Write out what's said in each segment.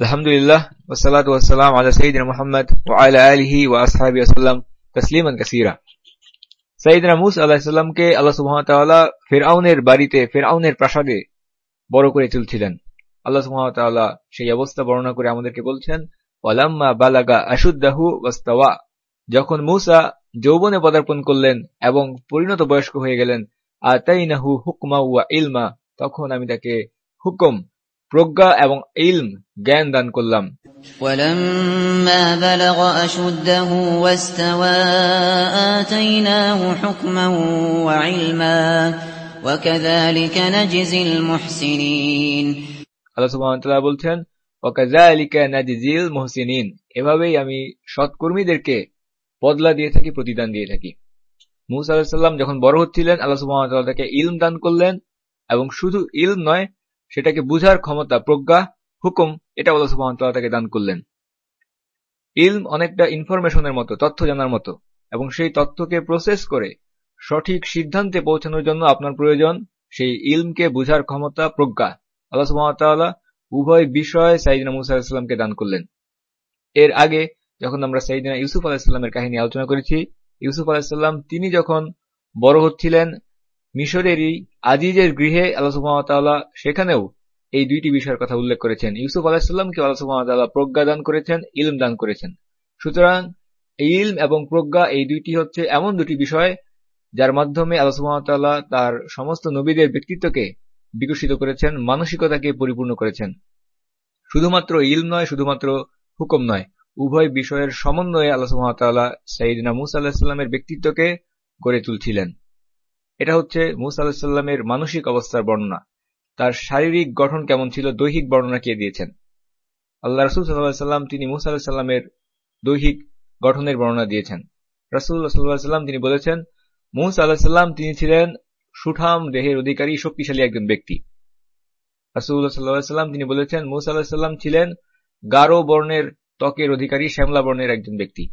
আলহামদুলিল্লাহ ওসালাত ওয়াসালাম আলা সঈদিন মোহাম্মদ ও আলা আলহি ও আসহাবি আসাল্লাম তসলিমান কাসিরা সঈদিনা মুস আলাহিসাল্লামকে আল্লাহ সুহামতাল্লাহ ফেরাউনের বাড়িতে ফেরাউনের প্রাসাদে বড় করে তুলছিলেন। আল্লাহ সুহামতাল্লাহ সেই অবস্থা বর্ণনা করে আমাদেরকে বলছেন, ওয়ালাম্মা বালাগা আশুদ্দাহু ওয়াস্তাওয়া। যখন মুসা যৌবনে পদার্পণ করলেন এবং পরিণত বয়স্ক হয়ে গেলেন, আতাইনাহু হুকমা ওয়া ইলমা। তখন আমি তাকে হুকুম প্রজ্ঞা এবং ইলম জ্ঞান দান করলাম ولما بلغ أشده واستوى آتيناه حكما وعلما وكذلك نجزي المحسنين আল্লাহ সুবহানাহু বলছেন ওয়াকাযালিকা নাজিজিল মুহসিনিন এভাবেই আমি সৎকর্মীদেরকে বদলা দিয়ে থাকি প্রতিদান দিয়ে থাকি মুসা আলাইহিস সালাম যখন বড় হচ্ছিলেন আল্লাহ সুবহানাহু ওয়া তাকে ইলম দান করলেন এবং শুধু ইলম নয় সেটাকে বুঝার ক্ষমতা, প্রজ্ঞা, হুকুম, এটা আল্লাহ ওয়া তাকে দান করলেন। ইলম অনেকটা ইনফরমেশনের মতো, তথ্য জানার মতো, এবং সেই তথ্যকে প্রসেস করে সঠিক সিদ্ধান্তে পৌঁছানোর জন্য আপনার প্রয়োজন সেই ইলমকে বুঝার ক্ষমতা, প্রজ্ঞা। আল্লাহ সুবহানাহু উভয় বিষয় সাইদিনা মুসা আলাহিসাল্লামকে দান করলেন। এর আগে যখন আমরা সাইদিনা ইউসুফ আলাহিসাল্লামের কাহিনী আলোচনা করেছি, ইউসুফ আলাহিসাল্লাম তিনি যখন বড় হচ্ছিলেন, মিশরেরই আজিজের গৃহে আল্লাহ সুহামতাল্লাহ সেখানেও এই দুইটি বিষয়ের কথা উল্লেখ করেছেন। ইউসুফ আলাহিসাল্লামকে আল্লাহ সুহামতাল্লাহ প্রজ্ঞা দান করেছেন, ইলম দান করেছেন। সুতরাং ইলম এবং প্রজ্ঞা এই দুইটি হচ্ছে এমন দুটি বিষয় যার মাধ্যমে আল্লাহ সুহামতাল্লাহ তার সমস্ত নবীদের ব্যক্তিত্বকে বিকশিত করেছেন, মানসিকতাকে পরিপূর্ণ করেছেন। শুধুমাত্র ইলম নয়, শুধুমাত্র হুকুম নয়, উভয় বিষয়ের সমন্বয়ে আল্লাহ সুহামতাল্লাহ মুসা আল্লাহিসাল্লামের ব্যক্তিত্বকে গড়ে তুলছিলেন। এটা হচ্ছে মুসা আলাহিসাল্লামের মানসিক অবস্থার বর্ণনা। তার শারীরিক গঠন কেমন ছিল, দৈহিক বর্ণনা কে দিয়েছেন? আল্লাহ রসুল সাল্লাহাম তিনি মুসা আলাহিসাল্লামের দৈহিক গঠনের বর্ণনা দিয়েছেন। রাসুল্লাহ সাল্লাহ সাল্লাম, তিনি বলেছেন, মুসা আলাহিসাল্লাম তিনি ছিলেন সুঠাম দেহের অধিকারী, শক্তিশালী একজন ব্যক্তি। রাসুল্লাহ সাল্লাহ সাল্লাম, তিনি বলেছেন, মুসা আলাহিসাল্লাম ছিলেন গাঢ় বর্ণের ত্বকের অধিকারী, শ্যামলা বর্ণের একজন ব্যক্তি।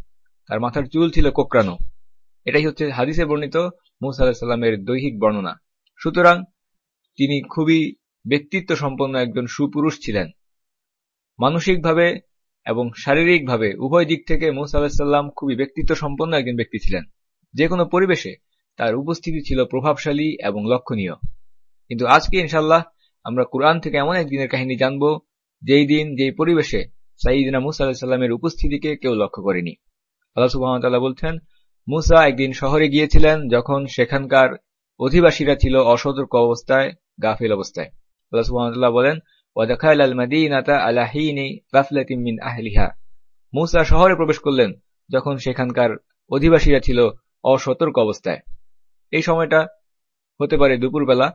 তার মাথার চুল ছিল কোকরানো এটাই হচ্ছে হাদিসে বর্ণিত মুসা আলাহিসাল্লামের দৈহিক বর্ণনা। সুতরাং তিনি খুবই ব্যক্তিত্ব সম্পন্ন একজন সুপুরুষ ছিলেন। মানসিকভাবে এবং শারীরিকভাবে উভয় দিক থেকে মুসা আলাহিসাল্লাম খুবই ব্যক্তিত্ব সম্পন্ন একজন ব্যক্তি ছিলেন। যে কোনো পরিবেশে তার উপস্থিতি ছিল প্রভাবশালী এবং লক্ষণীয়। কিন্তু আজকে ইনশাল্লাহ আমরা কোরআন থেকে এমন একদিনের কাহিনী জানব, যেই দিন, যেই পরিবেশে সাইদিনা মুসা আলাহিসাল্লামের উপস্থিতিকে কেউ লক্ষ্য করেনি। আল্লাহ সুবাহতাল্লাহ বলছেন মুসা একদিন শহরে গিয়েছিলেন যখন সেখানকার অধিবাসীরা ছিল অসতর্ক অবস্থায়, গাফিল অবস্থায়। বলেন আহলিহা। মুসা শহরে প্রবেশ করলেন যখন সেখানকার অধিবাসীরা ছিল অসতর্ক অবস্থায়। এই সময়টা হতে পারে দুপুরবেলা,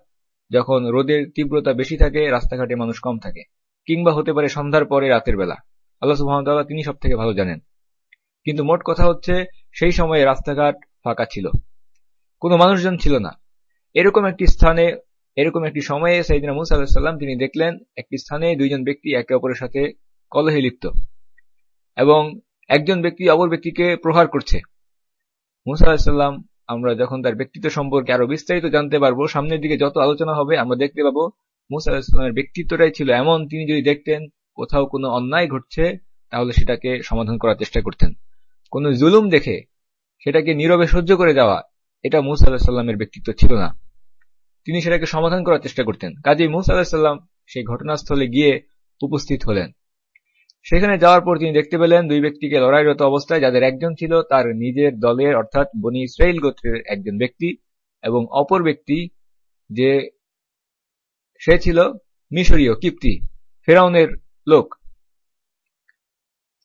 যখন রোদের তীব্রতা বেশি থাকে, রাস্তাঘাটে মানুষ কম থাকে, কিংবা হতে পারে সন্ধ্যার পরে রাতের বেলা। আল্লাহ সুবহানাহু তিনি সব থেকে ভালো জানেন। কিন্তু মোট কথা হচ্ছে সেই সময়ে রাস্তাঘাট ফাঁকা ছিল। কোনো মানুষজন ছিল না। এরকম একটি স্থানে, এরকম একটি সময়ে সাইদিনা মুসা আলাহিসাল্লাম তিনি দেখলেন, একটি স্থানে দুইজন ব্যক্তি একে অপরের সাথে কলহে লিপ্ত এবং একজন ব্যক্তি অপর ব্যক্তিকে প্রহার করছে। মুসা আলাহিসাল্লাম আমরা যখন তার ব্যক্তিত্ব সম্পর্কে আরও বিস্তারিত জানতে পারব, সামনের দিকে যত আলোচনা হবে, আমরা দেখতে পাবো মুসা আলাহিসাল্লামের ব্যক্তিত্বটাই ছিল এমন। তিনি যদি দেখতেন কোথাও কোনো অন্যায় ঘটছে, তাহলে সেটাকে সমাধান করার চেষ্টা করতেন। কোন জুলুম দেখে সেটাকে নীরবে সহ্য করে যাওয়া, এটা মুসা আলাহিসাল্লামের ব্যক্তিত্ব ছিল না। তিনি সেটাকে সমাধান করার চেষ্টা করতেন। কাজেই মুসা আলাহিসাল্লাম সেই ঘটনাস্থলে গিয়ে উপস্থিত হলেন। সেখানে যাওয়ার পর তিনি দেখতে পেলেন দুই ব্যক্তিকে লড়াইরত অবস্থায় যাদের একজন ছিল তার নিজের দলের, অর্থাৎ বনি ইসরায়েল গোত্রের একজন ব্যক্তি এবং অপর ব্যক্তি যে সে ছিল মিশরীয় কিপ্তি, ফেরাউনের লোক।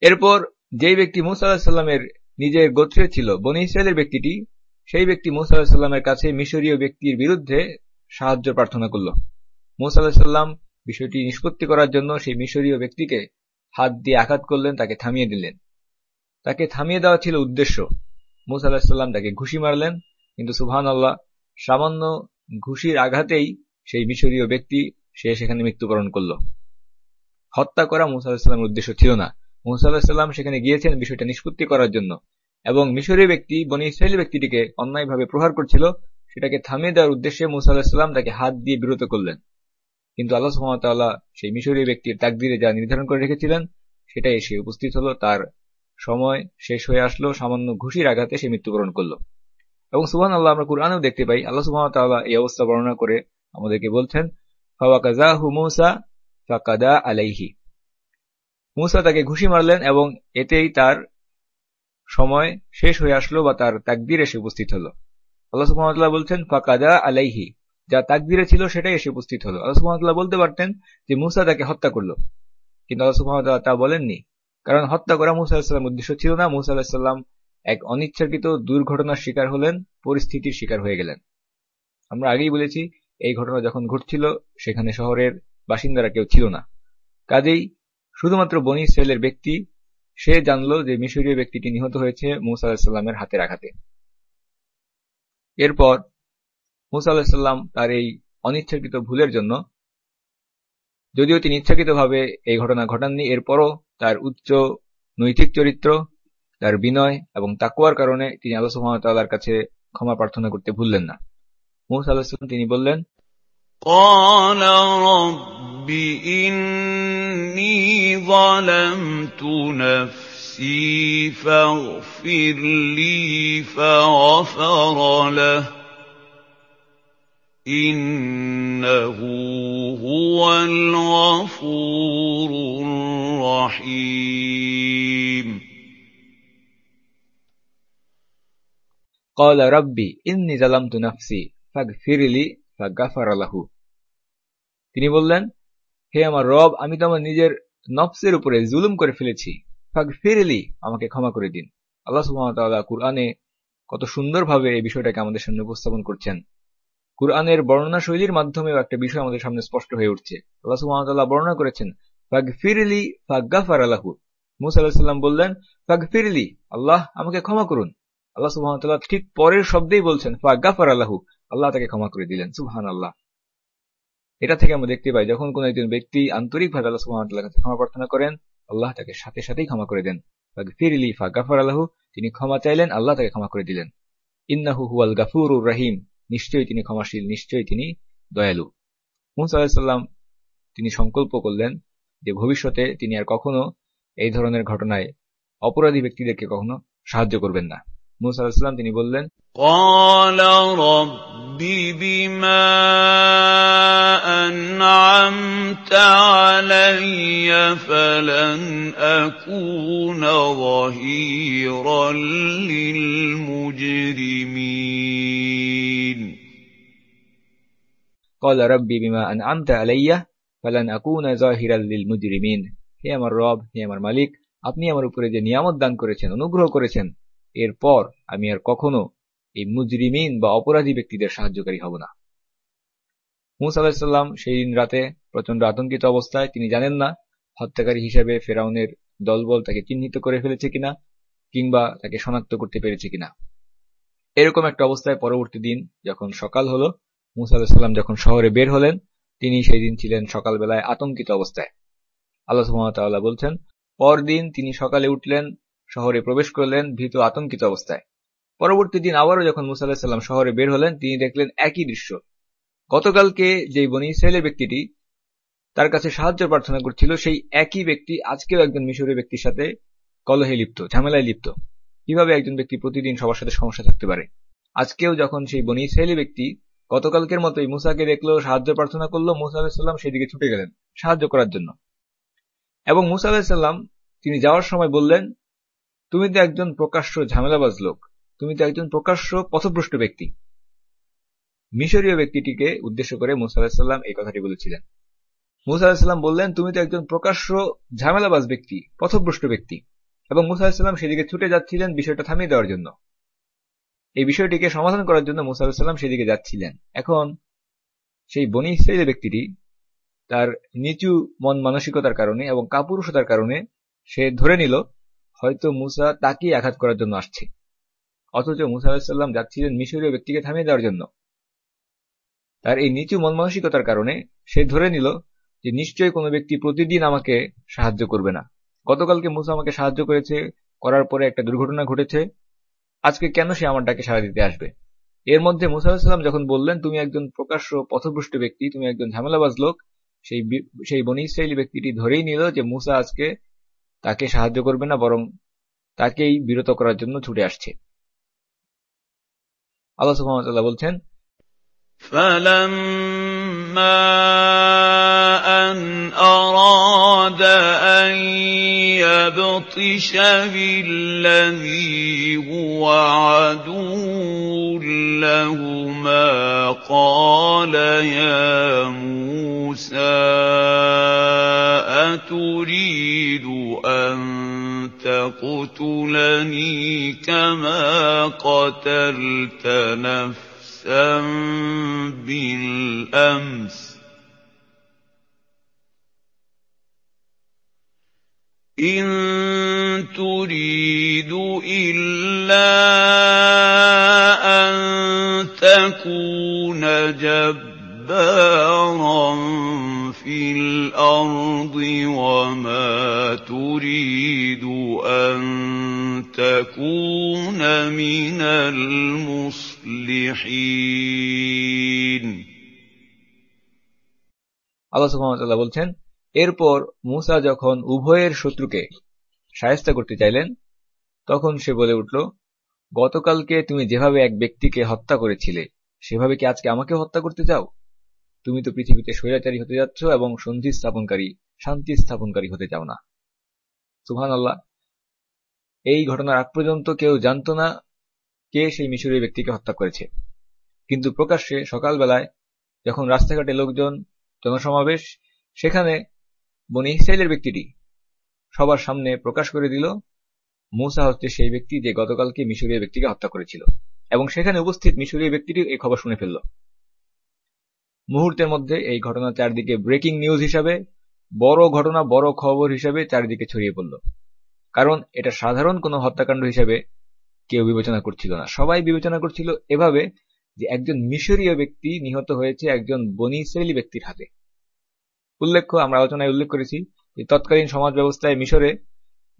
এরপর যেই ব্যক্তি মুসা নিজের গোত্রের ছিল, বনি ইসরায়েলের ব্যক্তিটি, সেই ব্যক্তি মুসা কাছে মিশরীয় ব্যক্তির বিরুদ্ধে সাহায্য প্রার্থনা করল। মুসা বিষয়টি নিষ্পত্তি করার জন্য সেই মিশরীয় ব্যক্তিকে হাত দিয়ে আঘাত করলেন, তাকে থামিয়ে দিলেন। তাকে থামিয়ে দেওয়া ছিল উদ্দেশ্য। মুসা আলাহিসাল্লাম তাকে ঘুষি মারলেন, কিন্তু সুবহান আল্লাহ সামান্য ঘুষির আঘাতেই সেই মিশরীয় ব্যক্তি সে সেখানে মৃত্যুবরণ করল। হত্যা করা মুসা উদ্দেশ্য ছিল না। মুসা আলাহিসাল্লাম সেখানে গিয়েছেন বিষয়টা নিষ্পত্তি করার জন্য। এবং মিশরীয় ব্যক্তি, বনি ইসরায়েলি ব্যক্তিটিকে অন্যায়ভাবে প্রহার করছিল, সেটাকে থামিয়ে দেওয়ার উদ্দেশ্যে মুসা আলাহিসাল্লাম তাকে হাত দিয়ে বিরত করলেন। কিন্তু আল্লাহ সুহামতাল্লাহ সেই মিশরীয় ব্যক্তির তাকদিরে যা নির্ধারণ করে রেখেছিলেন, সেটাই এসে উপস্থিত হলো। তার সময় শেষ হয়ে আসলো, সামান্য ঘুষির আঘাতে সে মৃত্যুবরণ করল। এবং সুহান আল্লাহ আমরা কুরআনেও দেখতে পাই, আল্লাহ সুহামতাল্লাহ এই অবস্থা বর্ণনা করে আমাদেরকে বলছেন ফাওয়াকাজাহু মুসা ফাকাদা আলাইহি। মুসা তাকে ঘুষি মারলেন এবং এতেই তার সময় শেষ হয়ে আসলো বা তার তাকদির এসে উপস্থিত হলো। আল্লাহ সুহামতাল্লাহ বলছেন, ফাকাদা আলাইহি। যা তাকদিরে ছিল সেটাই এসে উপস্থিত হলো। আল্লাহ সুহামতাল্লাহ বলতে পারতেন যে মুসা তাকে হত্যা করল। কিন্তু আল্লাহ সুহামতাল্লাহ তা বলেননি। কারণ হত্যা করা মুসা আলাহিসাল্লাম উদ্দেশ্য ছিল না। মুসা আলাহিসাল্লাম এক অনিচ্ছাকৃত দুর্ঘটনার শিকার হলেন, পরিস্থিতির শিকার হয়ে গেলেন। আমরা আগেই বলেছি, এই ঘটনা যখন ঘটছিল, সেখানে শহরের বাসিন্দারা কেউ ছিল না। কাজেই শুধুমাত্র বনি ইসরায়েলের ব্যক্তি, সে জানল যে মিশরীয় ব্যক্তিটি নিহত হয়েছে মুসা আলাহিসাল্লামের হাতের আঘাতে। এরপর মুসা আলাহিসাল্লাম তার এই অনিচ্ছাকৃত ভুলের জন্য, যদিও তিনি ইচ্ছাকৃতভাবে এই ঘটনা ঘটাননি, এরপরও তার উচ্চ নৈতিক চরিত্র, তার বিনয় এবং তাকুয়ার কারণে তিনি আল্লাহ কাছে ক্ষমা প্রার্থনা করতে ভুললেন না। মুসা আলাহিসাল্লাম তিনি বললেন قال رب إني ظلمت نفسي فاغفر لي فغفر له. إنه هو الغفور الرحيم. قال ربي إني ظلمت نفسي فاغفر لي فغفر له. তিনি বললেন, হে আমার রব, আমি তো আমার নিজের নফসের উপরে জুলুম করে ফেলেছি। ফাগ ফিরলি আমাকে ক্ষমা করে দিন। আল্লাহ সুহামতাল্লাহ কুরআনে কত সুন্দরভাবে এই বিষয়টাকে আমাদের সামনে উপস্থাপন করছেন। কুরআনের বর্ণনা শৈলীর মাধ্যমেও একটা বিষয় আমাদের সামনে স্পষ্ট হয়ে উঠছে। আল্লাহ সুহামতাল্লাহ বর্ণনা করেছেন ফাগ ফিরলি ফাগাফার আল্লাহু মুসা আলাহিসাল্লাম বললেন ফাগ ফিরলি আল্লাহ আমাকে ক্ষমা করুন। আল্লাহ সুহামতাল্লাহ ঠিক পরের শব্দেই বলছেন, ফাগাফার আল্লাহু আল্লাহ তাকে ক্ষমা করে দিলেন সুবহান আল্লাহ এটা থেকে আমরা দেখতে পাই, যখন কোন একজন ব্যক্তি আন্তরিকভাবে আল্লাহ সুহামতাল্লাহ কাছে ক্ষমা প্রার্থনা করেন, আল্লাহ তাকে সাথে সাথেই ক্ষমা করে দেন। ফিরলি ফা গাফার আল্লাহ তিনি ক্ষমা চাইলেন, আল্লাহ তাকে ক্ষমা করে দিলেন। ইন্নাহু হুয়াল গাফুর রাহিম, নিশ্চয়ই তিনি ক্ষমাশীল, নিশ্চয়ই তিনি দয়ালু। মুসা আলাহিসাল্লাম তিনি সংকল্প করলেন যে ভবিষ্যতে তিনি আর কখনো এই ধরনের ঘটনায় অপরাধী ব্যক্তিদেরকে কখনো সাহায্য করবেন না। মুসা আলাহিসাল্লাম তিনি বললেন قال رب بما أنعمت علي فلن أكون ظهيرا للمجرمين قال ربي بما أنعمت علي فلن أكون ظاهرا للمجرمين হে আমার রব হে আমার মালিক আপনি আমার উপরে যে নিয়ামত দান করেছেন অনুগ্রহ করেছেন এরপর আমি আর কখনো এই মুজরিমিন বা অপরাধী ব্যক্তিদের সাহায্যকারী হব না। মুসা আলাহিসাল্লাম সেই দিন রাতে প্রচণ্ড আতঙ্কিত অবস্থায় তিনি জানেন না হত্যাকারী হিসেবে ফেরাউনের দলবল তাকে চিহ্নিত করে ফেলেছে কিনা কিংবা তাকে শনাক্ত করতে পেরেছে কিনা। এরকম একটা অবস্থায় পরবর্তী দিন যখন সকাল হল, মুসা আলাহিসাল্লাম যখন শহরে বের হলেন, তিনি সেই দিন ছিলেন সকালবেলায় আতঙ্কিত অবস্থায়। আল্লাহ সুহামতাল্লাহ বলছেন, পরদিন তিনি সকালে উঠলেন, শহরে প্রবেশ করলেন ভীত আতঙ্কিত অবস্থায়। পরবর্তী দিন আবারও যখন মুসা আলাহিসাল্লাম শহরে বের হলেন, তিনি দেখলেন একই দৃশ্য। গতকালকে যে বনি ইসরায়েলের ব্যক্তিটি তার কাছে সাহায্য প্রার্থনা করছিল, সেই একই ব্যক্তি আজকেও একজন মিশরীয় ব্যক্তির সাথে কলহে লিপ্ত, ঝামেলায় লিপ্ত। কীভাবে একজন ব্যক্তি প্রতিদিন সবার সাথে সমস্যা থাকতে পারে? আজকেও যখন সেই বনি ইসরায়েলি ব্যক্তি গতকালকের মতোই মুসাকে দেখল, সাহায্য প্রার্থনা করল, মুসা আলাহিসাল্লাম সেদিকে ছুটে গেলেন সাহায্য করার জন্য। এবং মুসা আলাহিসাল্লাম তিনি যাওয়ার সময় বললেন, তুমি তো একজন প্রকাশ্য ঝামেলাবাজ লোক। তুমি তো একজন প্রকাশ্য পথভ্রষ্ট ব্যক্তি। মিশরীয় ব্যক্তিটিকে উদ্দেশ্য করে মুসা আলাহিসাল্লাম এই কথাটি বলেছিলেন। মুসা আলাহিসাল্লাম বললেন, তুমি তো একজন প্রকাশ্য ঝামেলাবাজ ব্যক্তি, পথভ্রষ্ট ব্যক্তি। এবং মুসা আলাহিসাল্লাম সেদিকে ছুটে যাচ্ছিলেন বিষয়টা থামিয়ে দেওয়ার জন্য। এই বিষয়টিকে সমাধান করার জন্য মুসা আলাহিসাল্লাম সেদিকে যাচ্ছিলেন। এখন সেই বনি ইসরায়েলের ব্যক্তিটি তার নিচু মন মানসিকতার কারণে এবং কাপুরুষতার কারণে সে ধরে নিল, হয়তো মুসা তাকেই আঘাত করার জন্য আসছে। অথচ মুসা আলাহিসাল্লাম যাচ্ছিলেন মিশরীয় ব্যক্তিকে থামিয়ে দেওয়ার জন্য। তার এই নিচু মন মানসিকতার কারণে সে ধরে নিল যে নিশ্চয়ই কোনো ব্যক্তি প্রতিদিন আমাকে সাহায্য করবে না। গতকালকে মুসা আমাকে সাহায্য করেছে, করার পরে একটা দুর্ঘটনা ঘটেছে। আজকে কেন সে আমার ডাকে সাড়া দিতে আসবে? এর মধ্যে মুসা আলাহিসাল্লাম যখন বললেন, তুমি একজন প্রকাশ্য পথভ্রষ্ট ব্যক্তি, তুমি একজন ঝামেলাবাজ লোক, সেই সেই বনি ইসরায়েলি ব্যক্তিটি ধরেই নিল যে মুসা আজকে তাকে সাহায্য করবে না, বরং তাকেই বিরত করার জন্য ছুটে আসছে। আল্লাহ সুহামতাল্লাহ বলছেন فلما أن أراد أن يبطش بالذي هو عدو لهما قال يا موسى أتريد أن تقتلني كما قتلت نفسا بالأمس. إن تريد إلا أن تكون جبارا في الأرض وما تريد أن تكون من المصلحين আল্লাহ সুহামতাল্লাহ বলছেন এরপর মুসা যখন উভয়ের শত্রুকে সায়স্তা করতে চাইলেন তখন সে বলে উঠল গতকালকে তুমি যেভাবে এক ব্যক্তিকে হত্যা করেছিলে সেভাবে কি আজকে আমাকে হত্যা করতে চাও তুমি তো পৃথিবীতে স্বৈরাচারী হতে যাচ্ছ এবং সন্ধি স্থাপনকারী, শান্তি স্থাপনকারী হতে চাও না। সুহান আল্লাহ এই ঘটনার আগ পর্যন্ত কেউ জানত না কে সেই মিশরীয় ব্যক্তিকে হত্যা করেছে। কিন্তু প্রকাশ্যে সকালবেলায় যখন রাস্তাঘাটে লোকজন জনসমাবেশ, সেখানে বনি ইসরায়েলের ব্যক্তিটি সবার সামনে প্রকাশ করে দিল, মুসা হচ্ছে সেই ব্যক্তি যে গতকালকে মিশরীয় ব্যক্তিকে হত্যা করেছিল। এবং সেখানে উপস্থিত মিশরীয় ব্যক্তিটি এই খবর শুনে ফেলল। মুহূর্তের মধ্যে এই ঘটনা চারদিকে ব্রেকিং নিউজ হিসাবে, বড় ঘটনা, বড় খবর হিসাবে চারিদিকে ছড়িয়ে পড়ল। কারণ এটা সাধারণ কোনো হত্যাকাণ্ড হিসাবে কেউ বিবেচনা করছিল না। সবাই বিবেচনা করছিল এভাবে যে একজন মিশরীয় ব্যক্তি নিহত হয়েছে একজন বনি ইসরায়েলি ব্যক্তির হাতে। উল্লেখ্য, আমরা আলোচনায় উল্লেখ করেছি যে তৎকালীন সমাজ ব্যবস্থায় মিশরে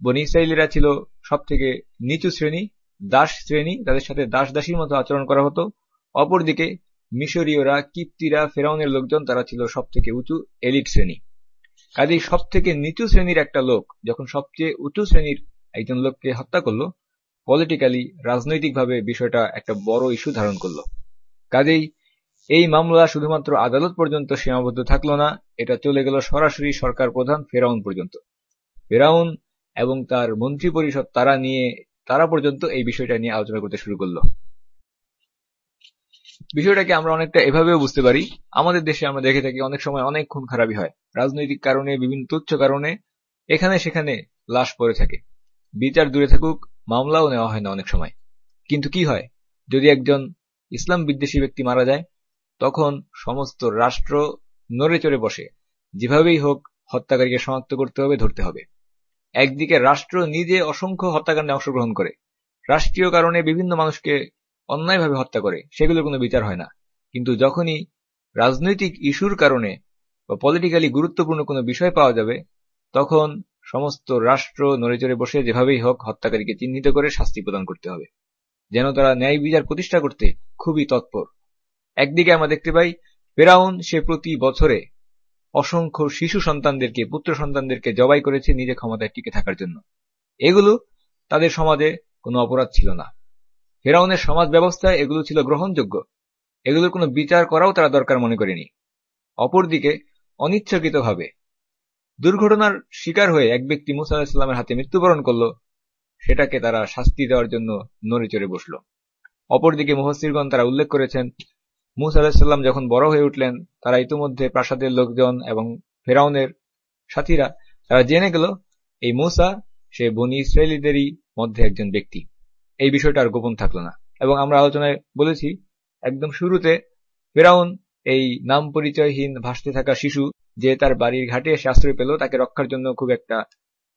বনি ইসরায়েলিরা ছিল সব থেকে নিচু শ্রেণি, দাস শ্রেণি, তাদের সাথে দাস দাসীর মতো আচরণ করা হতো। অপরদিকে মিশরীয়রা, কিপ্তিরা, ফেরাউনের লোকজন, তারা ছিল সব থেকে উঁচু এলিট শ্রেণি। কাজেই সব থেকে নিচু শ্রেণির একটা লোক যখন সবচেয়ে উঁচু শ্রেণির একজন লোককে হত্যা করল পলিটিক্যালি রাজনৈতিকভাবে বিষয়টা একটা বড় ইস্যু ধারণ করল। কাজেই এই মামলা শুধুমাত্র আদালত পর্যন্ত সীমাবদ্ধ থাকল না, এটা চলে গেল সরাসরি সরকার প্রধান ফেরাউন পর্যন্ত। ফেরাউন এবং তার মন্ত্রী পরিষদ তারা নিয়ে, তারা পর্যন্ত এই বিষয়টা নিয়ে আলোচনা করতে শুরু করল। বিষয়টাকে আমরা অনেকটা এভাবেও বুঝতে পারি। আমাদের দেশে আমরা দেখে থাকি অনেক সময় অনেক খুন খারাপি হয়। রাজনৈতিক কারণে, বিভিন্ন তুচ্ছ কারণে, এখানে সেখানে লাশ পড়ে থাকে। বিচার দূরে থাকুক, মামলাও নেওয়া হয় না অনেক সময়। কিন্তু কি হয়? যদি একজন ইসলাম বিদ্বেষী ব্যক্তি মারা যায়, তখন সমস্ত রাষ্ট্র নড়ে চড়ে বসে। যেভাবেই হোক, হত্যাকারীকে শনাক্ত করতে হবে, ধরতে হবে। একদিকে রাষ্ট্র নিজে অসংখ্য হত্যাকাণ্ডে অংশগ্রহণ করে। রাষ্ট্রীয় কারণে বিভিন্ন মানুষকে অন্যায়ভাবে হত্যা করে, সেগুলোর কোনো বিচার হয় না। কিন্তু যখনই রাজনৈতিক ইস্যুর কারণে বা পলিটিক্যালি গুরুত্বপূর্ণ কোনো বিষয় পাওয়া যাবে, তখন সমস্ত রাষ্ট্র নড়েচড়ে বসে যেভাবেই হোক হত্যাকারীকে চিহ্নিত করে শাস্তি প্রদান করতে হবে। যেন তারা ন্যায় বিচার প্রতিষ্ঠা করতে খুবই তৎপর। একদিকে আমরা দেখতে পাই, ফেরাউন সে প্রতি বছরে অসংখ্য শিশু সন্তানদেরকে, পুত্র সন্তানদেরকে জবাই করেছে নিজে ক্ষমতায় টিকে থাকার জন্য। এগুলো তাদের সমাজে কোনো অপরাধ ছিল না। ফেরাউনের সমাজ ব্যবস্থায় এগুলো ছিল গ্রহণযোগ্য। এগুলোর কোনো বিচার করাও তারা দরকার মনে করেনি। অপরদিকে, অনিচ্ছাকৃতভাবে দুর্ঘটনার শিকার হয়ে এক ব্যক্তি মুসা আলাহিসাল্লামের হাতে মৃত্যুবরণ করল, সেটাকে তারা শাস্তি দেওয়ার জন্য নড়ে চড়ে বসল। অপরদিকে মুহসিরগণ তারা উল্লেখ করেছেন, মুসা আলাহিসাল্লাম যখন বড় হয়ে উঠলেন, তারা ইতিমধ্যে প্রাসাদের লোকজন এবং ফেরাউনের সাথীরা, তারা জেনে গেল, এই মুসা, সে বনি ইসরায়েলিদেরই মধ্যে একজন ব্যক্তি। এই বিষয়টা আর গোপন থাকল না। এবং আমরা আলোচনায় বলেছি, একদম শুরুতে ফেরাউন এই নাম পরিচয়হীন ভাসতে থাকা শিশু যে তার বাড়ির ঘাটে এসে আশ্রয় পেল, তাকে রক্ষার জন্য খুব একটা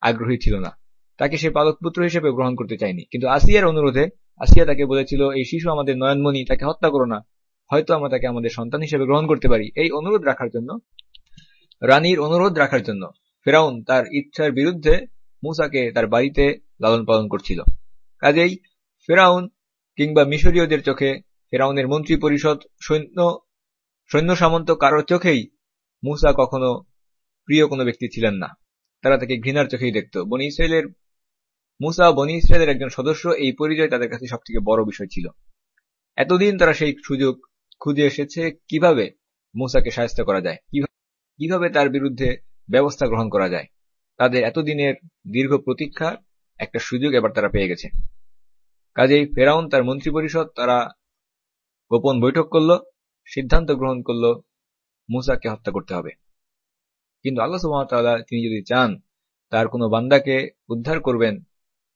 আগ্রহী ছিল না। তাকে সে পালক পুত্র হিসেবে গ্রহণ করতে চায়নি। কিন্তু আসিয়ার অনুরোধে আসিয়া তাকে বলেছিল, এই শিশু আমাদের নয়নমণি, তাকে হত্যা করো না। হয়তো আমরা তাকে আমাদের সন্তান হিসেবে গ্রহণ করতে পারি। এই অনুরোধ রাখার জন্য, রানীর অনুরোধ রাখার জন্য ফেরাউন তার ইচ্ছার বিরুদ্ধে মুসাকে তার বাড়িতে লালন পালন করছিল। কাজেই ফেরাউন কিংবা মিশরীয়দের চোখে ফেরাউনের মন্ত্রী পরিষদ সৈন্য সৈন্য সামন্ত কারোর চোখেই মুসা কখনো প্রিয় কোনো ব্যক্তি ছিলেন না। তারা তাকে ঘৃণার চোখেই দেখত। বনি ইসরায়েলের মুসা বনি ইসরায়েলের একজন সদস্য এই পরিচয় তাদের কাছে সব থেকে বড় বিষয় ছিল। এতদিন তারা সেই সুযোগ খুঁজে এসেছে কীভাবে মুসাকে সাহায্য করা যায় কীভাবে তার বিরুদ্ধে ব্যবস্থা গ্রহণ করা যায়। তাদের এতদিনের দীর্ঘ প্রতীক্ষার একটা সুযোগ এবার তারা পেয়ে গেছে। কাজেই ফেরাউন তার মন্ত্রী পরিষদ তারা গোপন বৈঠক করল, সিদ্ধান্ত গ্রহণ করল, মুসাকে হত্যা করতে হবে। কিন্তু আল্লাহ সুহামতাল্লাহ তিনি যদি চান তার কোনো বান্দাকে উদ্ধার করবেন,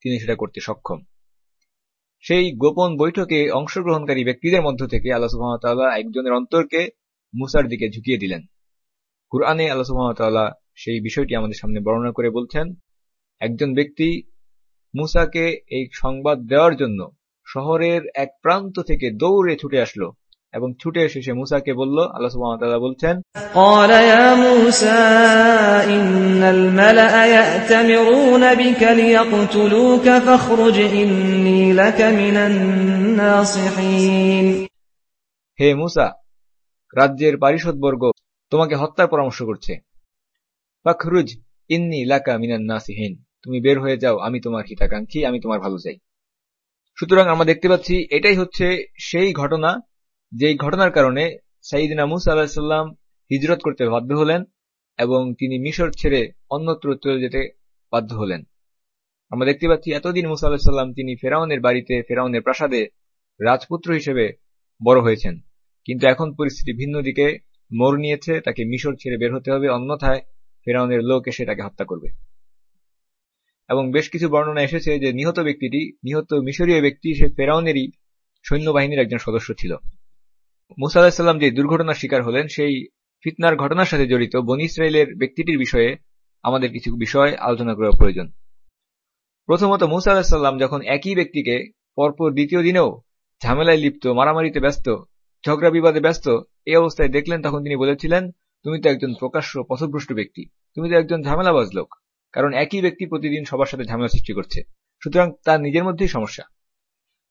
তিনি সেটা করতে সক্ষম। সেই গোপন বৈঠকে অংশগ্রহণকারী ব্যক্তিদের মধ্য থেকে আল্লাহ সুহামতাল্লাহ একজনের অন্তরকে মুসার দিকে ঝুঁকিয়ে দিলেন। কুরআনে আল্লাহ সুহামতাল্লাহ সেই বিষয়টি আমাদের সামনে বর্ণনা করে বলছেন, একজন ব্যক্তি মুসাকে এই সংবাদ দেওয়ার জন্য শহরের এক প্রান্ত থেকে দৌড়ে ছুটে আসলো এবং ছুটে এসে সে মুসাকে বলল আল্লাহ বলছেন হে মুসা রাজ্যের পারিষদবর্গ তোমাকে হত্যার পরামর্শ করছে। ফখরুজ ইন্নি লাকা মিনান্নাসিহীন তুমি বের হয়ে যাও, আমি তোমার হিতাকাঙ্ক্ষী, আমি তোমার ভালো চাই। সুতরাং আমরা দেখতে পাচ্ছি, এটাই হচ্ছে সেই ঘটনা, যেই ঘটনার কারণে সাইদিনা মুসা আলাহিসাল্লাম হিজরত করতে বাধ্য হলেন এবং তিনি মিশর ছেড়ে অন্যত্র চলে যেতে বাধ্য হলেন। আমরা দেখতে পাচ্ছি, এতদিন মুসা আলাহিসাল্লাম তিনি ফেরাউনের বাড়িতে, ফেরাউনের প্রাসাদে রাজপুত্র হিসেবে বড় হয়েছেন। কিন্তু এখন পরিস্থিতি ভিন্ন দিকে মোড় নিয়েছে, তাকে মিশর ছেড়ে বের হতে হবে, অন্যথায় ফেরাউনের লোক এসে তাকে হত্যা করবে। এবং বেশ কিছু বর্ণনা এসেছে যে নিহত ব্যক্তিটি, নিহত মিশরীয় ব্যক্তি, সে ফেরাউনেরই সৈন্যবাহিনীর একজন সদস্য ছিল। মুসা আলাহিসাল্লাম যে দুর্ঘটনার শিকার হলেন, সেই ফিতনার ঘটনার সাথে জড়িত বনি ইসরায়েলের ব্যক্তিটির বিষয়ে আমাদের কিছু বিষয় আলোচনা করা প্রয়োজন। প্রথমত, মুসা আলাহিসাল্লাম যখন একই ব্যক্তিকে পরপর দ্বিতীয় দিনেও ঝামেলায় লিপ্ত, মারামারিতে ব্যস্ত, ঝগড়া বিবাদে ব্যস্ত এই অবস্থায় দেখলেন, তখন তিনি বলেছিলেন, তুমি তো একজন প্রকাশ্য পথভ্রষ্ট ব্যক্তি। তুমি তো একজন ঝামেলাবাজ লোক। কারণ একই ব্যক্তি প্রতিদিন সবার সাথে ঝামেলা সৃষ্টি করছে। সুতরাং তার নিজের মধ্যেই সমস্যা।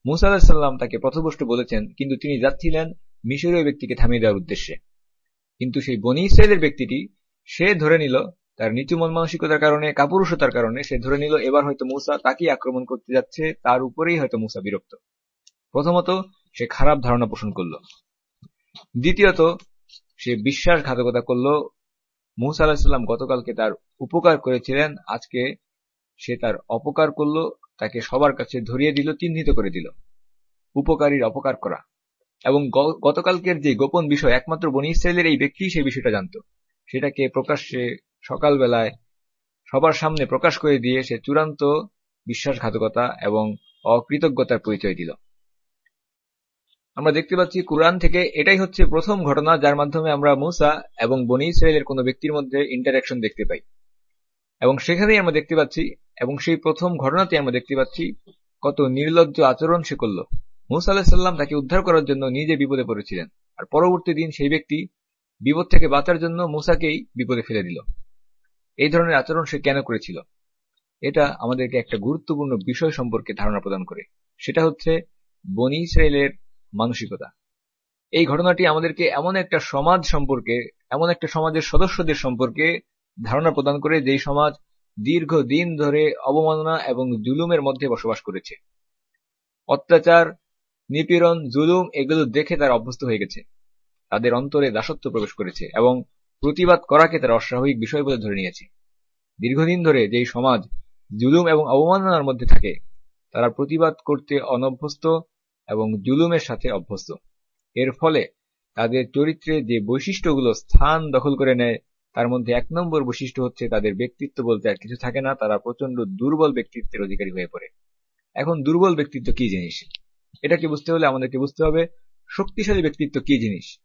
মুসা আলাহিসাল্লাম তাকে পথভ্রষ্ট বলেছেন, কিন্তু তিনি যাচ্ছিলেন মিশরীয় ব্যক্তিকে থামিয়ে দেওয়ার উদ্দেশ্যে। কিন্তু সেই বনি ইসরায়েলের ব্যক্তিটি, সে ধরে নিল তার নিচু মন মানসিকতার কারণে, কাপুরুষতার কারণে, সে ধরে নিল এবার হয়তো মুসা তাকেই আক্রমণ করতে যাচ্ছে, তার উপরেই হয়তো মুসা বিরক্ত। প্রথমত, সে খারাপ ধারণা পোষণ করল। দ্বিতীয়ত, সে বিশ্বাসঘাতকতা করল মুসা আলাহিসাল্লাম গতকালকে তার উপকার করেছিলেন। আজকে সে তার অপকার করল, তাকে সবার কাছে ধরিয়ে দিল, চিহ্নিত করে দিল। উপকারীর অপকার করা। এবং গতকালকের যে গোপন বিষয়, একমাত্র বনি ইসরায়েলের এই ব্যক্তি সেই বিষয়টা জানত। সেটাকে প্রকাশ্যে সকালবেলায় সবার সামনে প্রকাশ করে দিয়ে সে চূড়ান্ত বিশ্বাসঘাতকতা এবং অকৃতজ্ঞতার পরিচয় দিল। আমরা দেখতে পাচ্ছি কোরআন থেকে এটাই হচ্ছে প্রথম ঘটনা যার মাধ্যমে আমরা মুসা এবং বনি ইসরায়েলের কোনো ব্যক্তির মধ্যে ইন্টারাকশন দেখতে পাই। এবং সেখানেই আমরা দেখতে পাচ্ছি, এবং সেই প্রথম ঘটনাতে আমরা দেখতে পাচ্ছি কত নির্লজ্জ আচরণ সে করল। মুসা আলাহিসাল্লাম তাকে উদ্ধার করার জন্য নিজে বিপদে পড়েছিলেন, আর পরবর্তী দিন সেই ব্যক্তি বিপদ থেকে বাঁচার জন্য মুসাকেই বিপদে ফেলে দিল। এই ধরনের আচরণ সে কেন করেছিল? এটা আমাদেরকে একটা গুরুত্বপূর্ণ বিষয় সম্পর্কে ধারণা প্রদান করে। সেটা হচ্ছে বনি ইসরায়েলের মানসিকতা। এই ঘটনাটি আমাদেরকে এমন একটা সমাজ সম্পর্কে, এমন একটা সমাজের সদস্যদের সম্পর্কে ধারণা প্রদান করে যেই সমাজ দীর্ঘ দিন ধরে অবমাননা এবং জুলুমের মধ্যে বসবাস করেছে। অত্যাচার, নিপীড়ন, জুলুম এগুলো দেখে তারা অভ্যস্ত হয়ে গেছে। তাদের অন্তরে দাসত্ব প্রবেশ করেছে এবং প্রতিবাদ করাকে তারা অস্বাভাবিক বিষয় বলে ধরে নিয়েছে। দীর্ঘদিন ধরে যেই সমাজ জুলুম এবং অবমাননার মধ্যে থাকে, তারা প্রতিবাদ করতে অনভ্যস্ত এবং জুলুমের সাথে অভ্যস্ত। এর ফলে তাদের চরিত্রে যে বৈশিষ্ট্যগুলো স্থান দখল করে নেয়, তার মধ্যে এক নম্বর বৈশিষ্ট্য হচ্ছে তাদের ব্যক্তিত্ব বলতে আর কিছু থাকে না, তারা প্রচণ্ড দুর্বল ব্যক্তিত্বের অধিকারী হয়ে পড়ে। এখন দুর্বল ব্যক্তিত্ব কি জিনিস? এটাকে বুঝতে হলে আমাদেরকে বুঝতে হবে, শক্তিশালী ব্যক্তিত্ব কি জিনিস?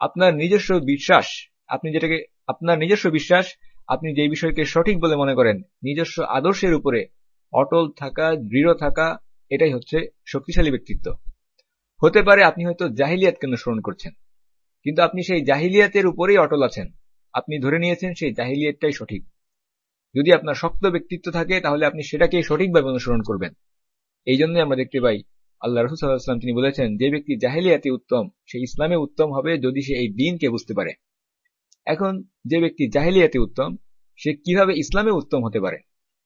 আপনার নিজস্ব বিশ্বাস, আপনি যেটাকে, আপনার নিজস্ব বিশ্বাস, আপনি যে বিষয়কে সঠিক বলে মনে করেন, নিজস্ব আদর্শের উপরে অটল থাকা, দৃঢ় থাকা এটাই হচ্ছে শক্তিশালী ব্যক্তিত্ব। হতে পারে আপনি হয়তো জাহিলিয়াতকে অনুসরণ করছেন, কিন্তু আপনি সেই জাহিলিয়াতের উপরেই অটল আছেন। আপনি ধরে নিয়েছেন সেই জাহিলিয়াতটাই সঠিক। যদি আপনার শক্ত ব্যক্তিত্ব থাকে, তাহলে আপনি সেটাকেই সঠিকভাবে অনুসরণ করবেন। এই জন্যই আমরা দেখতে পাই, আল্লাহ রসুল সাল্লাহাম তিনি বলেছেন, যে ব্যক্তি জাহিলিয়াতে উত্তম, সে ইসলামে উত্তম হবে যদি সে এই দিনকে বুঝতে পারে। এখন, যে ব্যক্তি জাহিলিয়াতে উত্তম, সে কীভাবে ইসলামে উত্তম হতে পারে?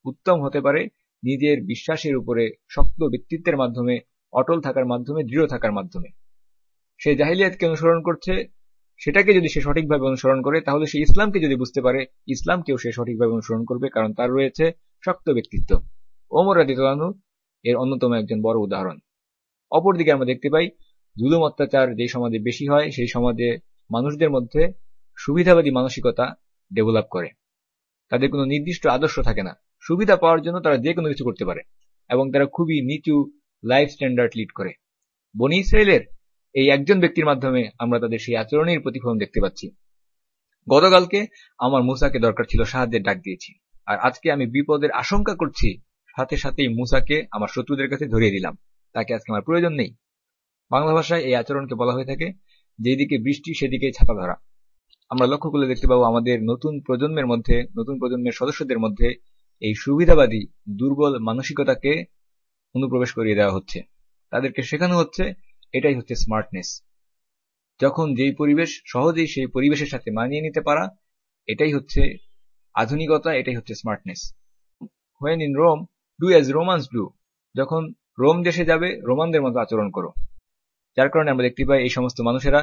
উত্তম হতে পারে নিজের বিশ্বাসের উপরে শক্ত ব্যক্তিত্বের মাধ্যমে, অটল থাকার মাধ্যমে, দৃঢ় থাকার মাধ্যমে। সে জাহিলিয়াতকে অনুসরণ করছে, সেটাকে যদি সে সঠিকভাবে অনুসরণ করে, তাহলে সে ইসলামকে যদি বুঝতে পারে, ইসলামকেও সে সঠিকভাবে অনুসরণ করবে, কারণ তার রয়েছে শক্ত ব্যক্তিত্ব। ওমর রাদিতানু এর অন্যতম একজন বড় উদাহরণ। অপরদিকে আমরা দেখতে পাই, জুলুম অত্যাচার যে সমাজে বেশি হয়, সেই সমাজে মানুষদের মধ্যে সুবিধাবাদী মানসিকতা ডেভেলপ করে। তাদের কোনো নির্দিষ্ট আদর্শ থাকে না। সুবিধা পাওয়ার জন্য তারা যে কোনো কিছু করতে পারে। এবং তারা খুবই নিচু লাইফ স্ট্যান্ডার্ড লিড করে। বনি ইসরায়েলের এই একজন ব্যক্তির মাধ্যমে আমরা তাদের সেই আচরণের প্রতিফলন দেখতে পাচ্ছি। গতকালকে আমার মুসাকে দরকার ছিল সাহায্যের ডাক দিয়েছি। আর আজকে আমি বিপদের আশঙ্কা করছি, সাথে সাথেই মুসাকে আমার শত্রুদের কাছে ধরিয়ে দিলাম। তাকে আজকে আমার প্রয়োজন নেই। বাংলা ভাষায় এই আচরণকে বলা হয়ে থাকে, যেদিকে বৃষ্টি সেদিকে ছাতা ধরা। আমরা লক্ষ্য করলে দেখতে পাবো আমাদের নতুন প্রজন্মের মধ্যে, নতুন প্রজন্মের সদস্যদের মধ্যে এই সুবিধাবাদী, দুর্বল মানসিকতাকে অনুপ্রবেশ করিয়ে দেওয়া হচ্ছে। তাদেরকে শেখানো হচ্ছে, এটাই হচ্ছে স্মার্টনেস যখন যেই পরিবেশ, সহজেই সেই পরিবেশের সাথে মানিয়ে নিতে পারা, এটাই হচ্ছে আধুনিকতা, এটাই হচ্ছে smartness when in Rome do as Romans do যখন রোম দেশে যাবে, রোমানদের মতো আচরণ করো। যার কারণে আমরা দেখতে পাই এই সমস্ত মানুষেরা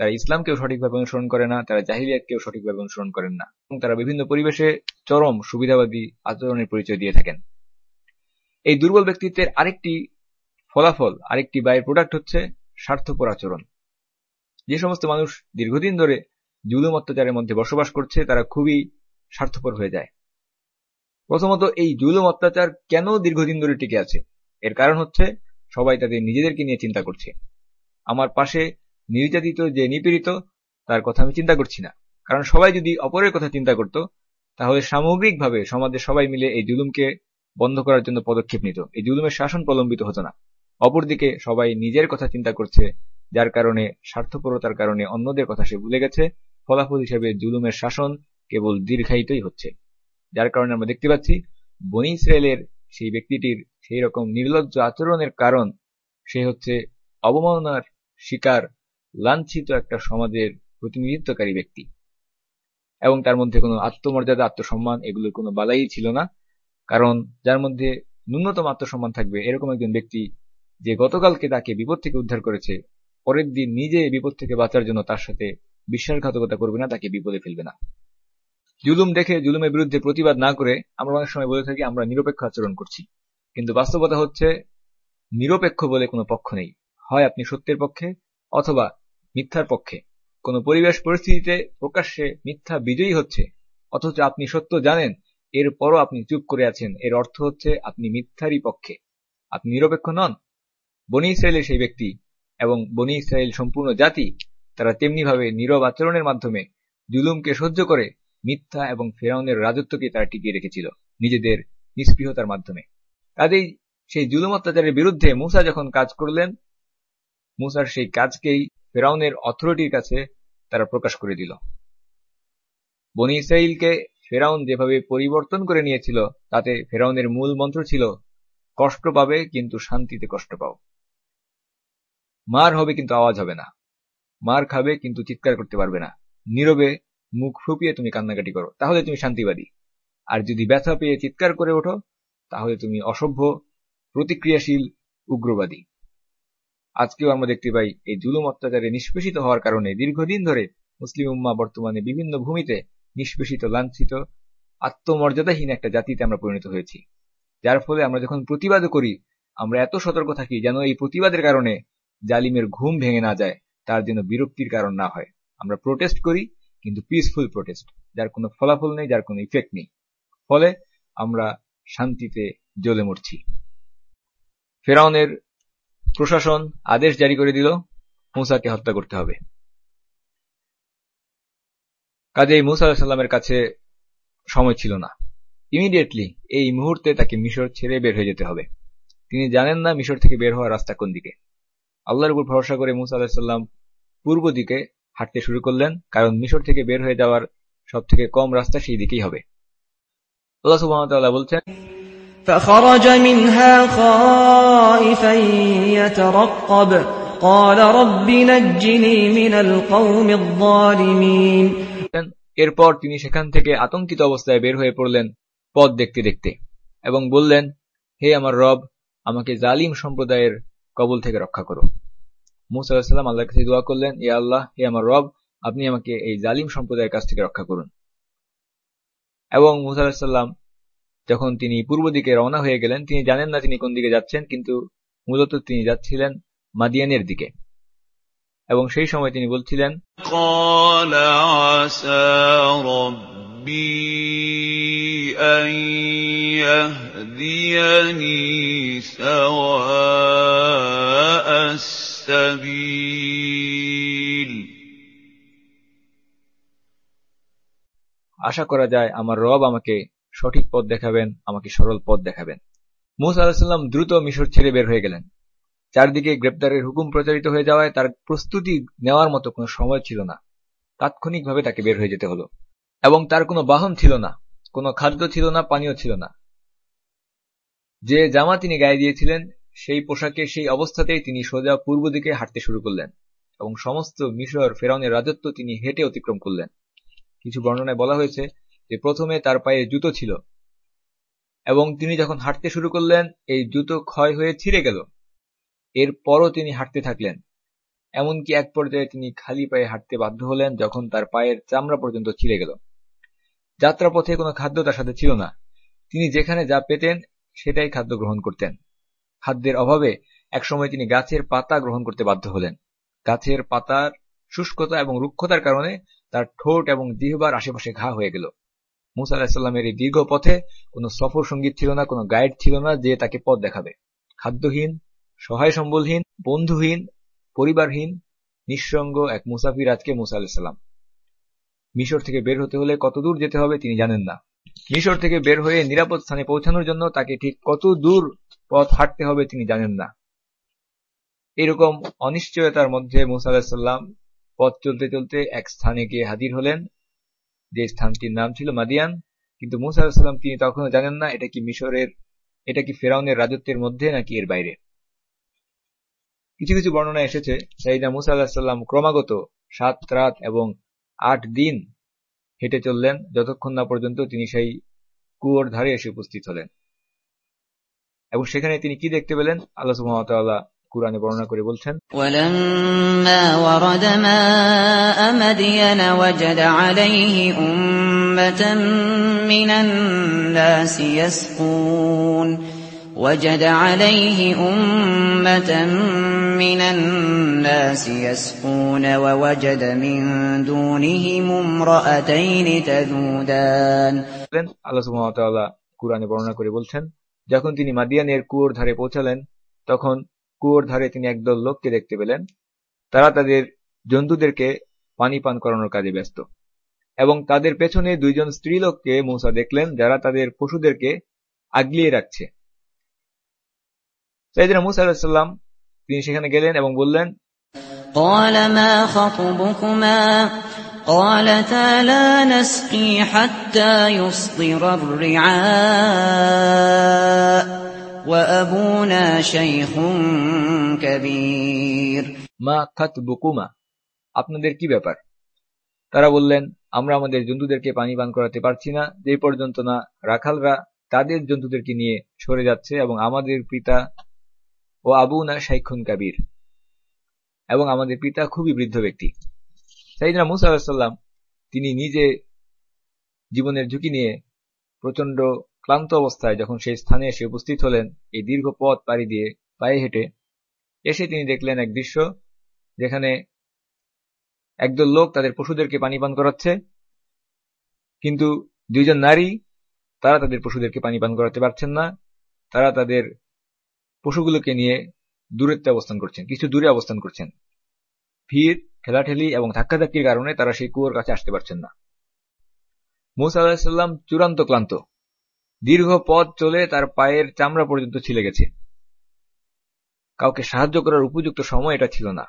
তারা ইসলামকেও সঠিকভাবে অনুসরণ করে না, তারা জাহিলিয়াতকেও সঠিকভাবে অনুসরণ করেন না এবং তারা বিভিন্ন পরিবেশে চরম সুবিধাবাদী আচরণের পরিচয় দিয়ে থাকেন। এই দুর্বল ব্যক্তিত্বের আরেকটি ফলাফল, আরেকটি ব্যয়ের প্রোডাক্ট হচ্ছে স্বার্থপর আচরণ। যে সমস্ত মানুষ দীর্ঘদিন ধরে জুলুম অত্যাচারের মধ্যে বসবাস করছে, তারা খুবই স্বার্থপর হয়ে যায়। প্রথমত, এই জুলুম অত্যাচার কেন দীর্ঘদিন ধরে টিকে আছে? এর কারণ হচ্ছে সবাই তাদের নিজেদেরকে নিয়ে চিন্তা করছে। আমার পাশে নির্যাতিত যে নিপীড়িত, তার কথা আমি চিন্তা করছি না। কারণ সবাই যদি অপরের কথা চিন্তা করত, তাহলে সামগ্রিকভাবে সমাজের সবাই মিলে এই জুলুমকে বন্ধ করার জন্য পদক্ষেপ নিত। এই জুলুমের শাসন প্রলম্বিত হতো না। অপরদিকে সবাই নিজের কথা চিন্তা করছে, যার কারণে স্বার্থপরতার কারণে অন্যদের কথা সে ভুলে গেছে। ফলাফল হিসেবে জুলুমের শাসন কেবল দীর্ঘায়িতই হচ্ছে। যার কারণে আমরা দেখতে পাচ্ছি, বনি ইসরায়েলের সেই ব্যক্তিটির সেই রকম নির্লজ্জ আচরণের কারণ সে হচ্ছে অবমাননার শিকার লাঞ্ছিত একটা সমাজের প্রতিনিধিত্বকারী ব্যক্তি। এবং তার মধ্যে কোনো আত্মমর্যাদা, আত্মসম্মান এগুলোর কোনো বালাই ছিল না। কারণ যার মধ্যে ন্যূনতম আত্মসম্মান থাকবে এরকম একজন ব্যক্তি যে গতকালকে তাকে বিপদ থেকে উদ্ধার করেছে, পরের দিন নিজে বিপদ থেকে বাঁচার জন্য তার সাথে বিশ্বাসঘাতকতা করবে না, তাকে বিপদে ফেলবে না। জুলুম দেখে জুলুমের বিরুদ্ধে প্রতিবাদ না করে আমরা অনেক সময় বলে থাকি আমরা নিরপেক্ষ আচরণ করছি। কিন্তু বাস্তবতা হচ্ছে নিরপেক্ষ বলে কোনো পক্ষ নেই। হয় আপনি সত্যের পক্ষে অথবা মিথ্যার পক্ষে। কোন পরিবেশ পরিস্থিতিতে প্রকাশ্যে মিথ্যা বিজয়ী হচ্ছে, অথচ আপনি সত্য জানেন, এরপরও আপনি চুপ করে আছেন। এর অর্থ হচ্ছে আপনি মিথ্যারই পক্ষে। আপনি নিরপেক্ষ নন। বনি ইসরায়েলের সেই ব্যক্তি এবং বনি ইসরায়েল সম্পূর্ণ জাতি, তারা তেমনিভাবে নীরব আচরণের মাধ্যমে জুলুমকে সহ্য করে মিথ্যা এবং ফেরাউনের রাজত্বকে তারা টিকিয়ে রেখেছিল নিজেদের নিষ্পৃহতার মাধ্যমে। কাজেই সেই জুলুম অত্যাচারের বিরুদ্ধে মুসা যখন কাজ করলেন, মুসার সেই কাজকেই ফেরাউনের অথরিটির কাছে তারা প্রকাশ করে দিল। বনি ইসরায়েলকে ফেরাউন যেভাবে পরিবর্তন করে নিয়েছিল, তাতে ফেরাউনের মূল মন্ত্র ছিল, কষ্ট পাবে, কিন্তু শান্তিতে কষ্ট পাও। মার হবে, কিন্তু আওয়াজ হবে না। মার খাবে, কিন্তু চিৎকার করতে পারবে না। নীরবে মুখ ফুপিয়ে তুমি কান্নাকাটি করো, তাহলে তুমি শান্তিবাদী। আর যদি ব্যথা পেয়ে চিৎকার করে ওঠো, তাহলে তুমি অসভ্য, প্রতিক্রিয়াশীল, উগ্রবাদী। আজকেও আমরা দেখতে পাই, এই জুলুম অত্যাচারে নিষ্পেষিত হওয়ার কারণে দীর্ঘদিন ধরে মুসলিম উম্মা বর্তমানে বিভিন্ন ভূমিতে নিষ্পেষিত, লাঞ্ছিত, আত্মমর্যাদাহীন একটা জাতিতে আমরা পরিণত হয়েছি। যার ফলে আমরা যখন প্রতিবাদ করি, আমরা এত সতর্ক থাকি যেন এই প্রতিবাদের কারণে জালিমের ঘুম ভেঙে না যায়, তার যেন বিরক্তির কারণ না হয়। আমরা প্রোটেস্ট করি, কিন্তু পিসফুল প্রোটেস্ট যার কোনো ফলাফল নেই, যার কোনো ইফেক্ট নেই। ফলে আমরা শান্তিতে জ্বলে মরছি। ফেরাউনের প্রশাসন আদেশ জারি করে দিল, মুসাকে হত্যা করতে হবে। কাজেই মুসা আলাহিসাল্লামের কাছে সময় ছিল না। ইমিডিয়েটলি এই মুহূর্তে তাকে মিশর ছেড়ে বের হয়ে যেতে হবে। তিনি জানেন না মিশর থেকে বের হওয়ার রাস্তা কোন দিকে। আল্লাহর উপর ভরসা করে মুসা আলাহিসাল্লাম পূর্ব দিকে হাঁটতে শুরু করলেন, কারণ মিশর থেকে বের হয়ে যাওয়ার সব থেকে কম রাস্তা সেই দিকেই হবে। আল্লাহ সুবাহ বলছেন فخرج منها خائفا يترقب قال رب نجني من القوم الظالمين এরপর তিনি সেখান থেকে আতঙ্কিত অবস্থায় বের হয়ে পড়লেন পথ দেখতে দেখতে এবং বললেন হে আমার রব আমাকে জালিম সম্প্রদায়ের কবল থেকে রক্ষা করো মুসা আলাহিসাল্লাম আল্লাহর কাছে দোয়া করলেন ইয়া আল্লাহ হে আমার রব আপনি আমাকে এই জালিম সম্প্রদায়ের কাছ থেকে রক্ষা করুন এবং মুসা আলাহিসাল্লাম যখন তিনি পূর্ব দিকে রওনা হয়ে গেলেন তিনি জানেন না তিনি কোন দিকে যাচ্ছেন কিন্তু মূলত তিনি যাচ্ছিলেন মাদিয়ানের দিকে। এবং সেই সময় তিনি বলছিলেন আশা করা যায় আমার রব আমাকে সঠিক পথ দেখাবেন, আমাকে সরল পথ দেখাবেন। মুসা আলাহিসাল্লাম দ্রুত মিশর ছেড়ে বের হয়ে গেলেন। চারদিকে গ্রেপ্তারের হুকুম প্রচারিত হয়ে যাওয়ায় তার প্রস্তুতি নেওয়ার মতো কোনো সময় ছিল না। তাৎক্ষণিকভাবে তাকে বের হয়ে যেতে হলো। এবং তার কোনো বাহন ছিল না, কোনো খাদ্য ছিল না, পানীয় ছিল না। যে জামা তিনি গায়ে দিয়েছিলেন, সেই পোশাকে, সেই অবস্থাতেই তিনি সোজা পূর্ব দিকে হাঁটতে শুরু করলেন এবং সমস্ত মিশর ফেরাউনের রাজত্ব তিনি হেঁটে অতিক্রম করলেন। কিছু বর্ণনায় বলা হয়েছে যে প্রথমে তার পায়ে জুতো ছিল। এবং তিনি যখন হাঁটতে শুরু করলেন, এই জুতো ক্ষয় হয়ে ছিঁড়ে গেল। এর পরও তিনি হাঁটতে থাকলেন। এমনকি এক পর্যায়ে তিনি খালি পায়ে হাঁটতে বাধ্য হলেন যখন তার পায়ের চামড়া পর্যন্ত ছিঁড়ে গেল। যাত্রাপথে কোনো খাদ্য তার সাথে ছিল না। তিনি যেখানে যা পেতেন, সেটাই খাদ্য গ্রহণ করতেন। খাদ্যের অভাবে একসময় তিনি গাছের পাতা গ্রহণ করতে বাধ্য হলেন। গাছের পাতার শুষ্কতা এবং রুক্ষতার কারণে তার ঠোঁট এবং জিহবার আশেপাশে ঘা হয়ে গেল। মুসা আলাহিসাল্লামের এই দীর্ঘ পথে কোনো সফর সংগীত ছিল না, কোনো গাইড ছিল না যে তাকে পথ দেখাবে। খাদ্যহীন সহায় সম্বলহীন বন্ধুহীন, পরিবারহীন, নিঃসঙ্গ এক মুসাফির আজকে মুসা আলাহিসাল্লাম মিশর থেকে বের হতে হলে কত দূর যেতে হবে তিনি জানেন না। মিশর থেকে বের হয়ে নিরাপদ স্থানে পৌঁছানোর জন্য তাকে ঠিক কত দূর পথ হাঁটতে হবে তিনি জানেন না। এরকম অনিশ্চয়তার মধ্যে মুসা আলাহিসাল্লাম পথ চলতে চলতে এক স্থানে গিয়ে হাজির হলেন। যে স্থানটির নাম ছিল মাদিয়ান, কিন্তু মুসা আলাহিসাল্লাম তিনি তখনও জানেন না এটা কি মিশরের, এটা কি ফেরাউনের রাজত্বের মধ্যে নাকি এর বাইরে। কিছু কিছু বর্ণনা এসেছে, সাইদা মুসা আলাহিসাল্লাম ক্রমাগত সাত রাত এবং আট দিন হেঁটে চললেন, যতক্ষণ না পর্যন্ত তিনি সেই কুয়োর ধারে এসে উপস্থিত হলেন। এবং সেখানে তিনি কি দেখতে পেলেন? আল্লাহ সুহামতাল্লাহ কুরআনে বর্ণনা করে বলছেন ولما ورد ماء مدين وجد عليه أمة من الناس يسقون وجد عليه أمة من الناس يسقون ووجد من دونهم امرأتين تذودان আল্লাহ সুহামতাল্লাহ কুরআনে বর্ণনা করে বলছেন যখন তিনি মাদিয়ানের কুয়োর ধারে পৌঁছালেন তখন কুয়োর ধারে তিনি একদল লোককে দেখতে পেলেন তারা তাদের জন্তুদেরকে পানি পান করানোর কাজে ব্যস্ত এবং তাদের পেছনে দুইজন স্ত্রীলোককে মৌসা দেখলেন যারা তাদের পশুদেরকে আগলিয়ে রাখছে সাইদিনা মুসা আলাহিসাল্লাম তিনি সেখানে গেলেন এবং বললেন قال ما خطبكما قالتا لا نسقي حتى يصدر الرعاء وأبونا شيخ كبير মা খাত বুকুমা আপনাদের কি ব্যাপার তারা বললেন আমরা আমাদের জন্তুদেরকে পানি পান করাতে পারছি না যে পর্যন্ত না রাখালরা তাদের জন্তুদেরকে নিয়ে সরে যাচ্ছে এবং আমাদের পিতা ও আবু না শাইখুন কাবির এবং আমাদের পিতা খুবই বৃদ্ধ ব্যক্তি সাইদিনা মুসা আলাহিসাল্লাম তিনি নিজে জীবনের ঝুঁকি নিয়ে প্রচন্ড ক্লান্ত অবস্থায় যখন সেই স্থানে এসে উপস্থিত হলেন, এই দীর্ঘ পথ পাড়ি দিয়ে পায়ে হেঁটে এসে তিনি দেখলেন এক দৃশ্য যেখানে একদল লোক তাদের পশুদেরকে পানি পান করাচ্ছে। কিন্তু দুইজন নারী, তারা তাদের পশুদেরকে পানি পান করাতে পারছেন না। তারা তাদের পশুগুলোকে নিয়ে দূরত্বে অবস্থান করছেন, কিছু দূরে অবস্থান করছেন। ভিড়, ঠেলাঠেলি এবং ধাক্কাধাক্কির কারণে তারা সেই কুয়োর কাছে আসতে পারছেন না। মুসা আলাহিসাল্লাম চূড়ান্ত ক্লান্ত। দীর্ঘ পথ চলে তার পায়ের চামড়া পর্যন্ত ছিলে গেছে। কাউকে সাহায্য করার উপযুক্ত সময় এটা ছিল না।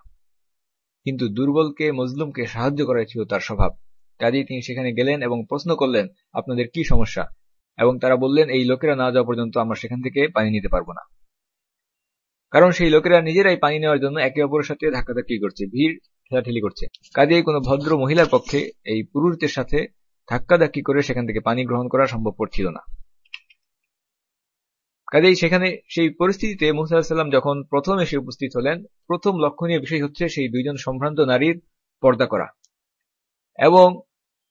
কিন্তু দুর্বলকে, মজলুমকে সাহায্য করাই ছিল তার স্বভাব। কাজেই তিনি সেখানে গেলেন এবং প্রশ্ন করলেন, আপনাদের কি সমস্যা? এবং তারা বললেন, এই লোকেরা না যাওয়া পর্যন্ত আমরা সেখান থেকে পানি নিতে পারব না। কারণ সেই লোকেরা নিজেরাই পানি নেওয়ার জন্য একে অপরের সাথে ধাক্কাধাক্কি করছে, ভিড়, ঠেলাঠেলি করছে। কাজেই কোনো ভদ্র মহিলার পক্ষে এই পুরুষদের সাথে ধাক্কাধাক্কি করে সেখান থেকে পানি গ্রহণ করা সম্ভবপর ছিল না। কাজেই সেখানে সেই পরিস্থিতিতে মুসা যখন প্রথম এসে উপস্থিত হলেন, প্রথম লক্ষণীয় বিষয় হচ্ছে সেই দুইজন সম্ভ্রান্ত নারীর পর্দা করা। এবং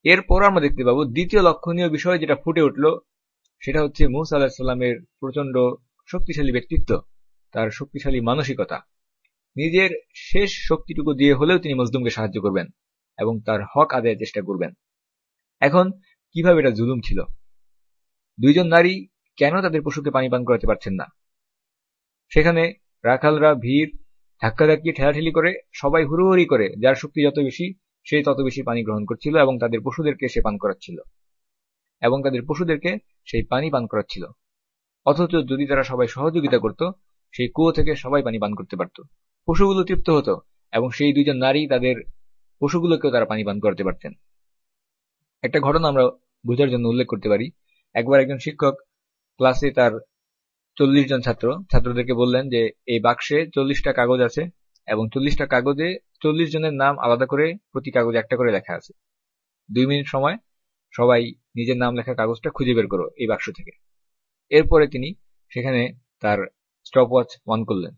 এরপর আমরা দেখতে পাবো দ্বিতীয় লক্ষণীয় বিষয় যেটা ফুটে উঠল, সেটা হচ্ছে মুসা আল্লাহ সাল্লামের প্রচণ্ড শক্তিশালী ব্যক্তিত্ব, তার শক্তিশালী মানসিকতা। নিজের শেষ শক্তিটুকু দিয়ে হলেও তিনি মজলুমকে সাহায্য করবেন এবং তার হক আদায়ের চেষ্টা করবেন। এখন কীভাবে এটা জুলুম ছিল? দুইজন নারী কেন তাদের পশুকে পানি পান করাতে পারছেন না? সেখানে রাখালরা ভিড় ধাক্কাধাক্কি ঠেলাঠেলি করে, সবাই হুড়োহুড়ি করে, যার শক্তি যত বেশি, সে তত বেশি পানি গ্রহণ করছিল এবং তাদের পশুদেরকে সে পান করাচ্ছিল। এবং তাদের পশুদেরকে সেই পানি পান করাচ্ছিল। অথচ যদি তারা সবাই সহযোগিতা করত, সেই কুয়ো থেকে সবাই পানি পান করতে পারত। পশুগুলো তৃপ্ত হতো এবং সেই দুইজন নারী তাদের পশুগুলোকেও তারা পানি পান করতে পারতেন। একটা ঘটনা আমরা বোঝার জন্য উল্লেখ করতে পারি। একবার একজন শিক্ষক ক্লাসে তার চল্লিশ জন ছাত্র। ছাত্রদেরকে বললেন যে, এই বাক্সে চল্লিশটা কাগজ আছে এবং চল্লিশটা কাগজে চল্লিশ জনের নাম আলাদা করে প্রতি কাগজে একটা করে লেখা আছে। দুই মিনিট সময়, সবাই নিজের নাম লেখা কাগজটা খুঁজে বের করো এই বাক্স থেকে। এরপরে তিনি সেখানে তার স্টপ ওয়াচ অন করলেন।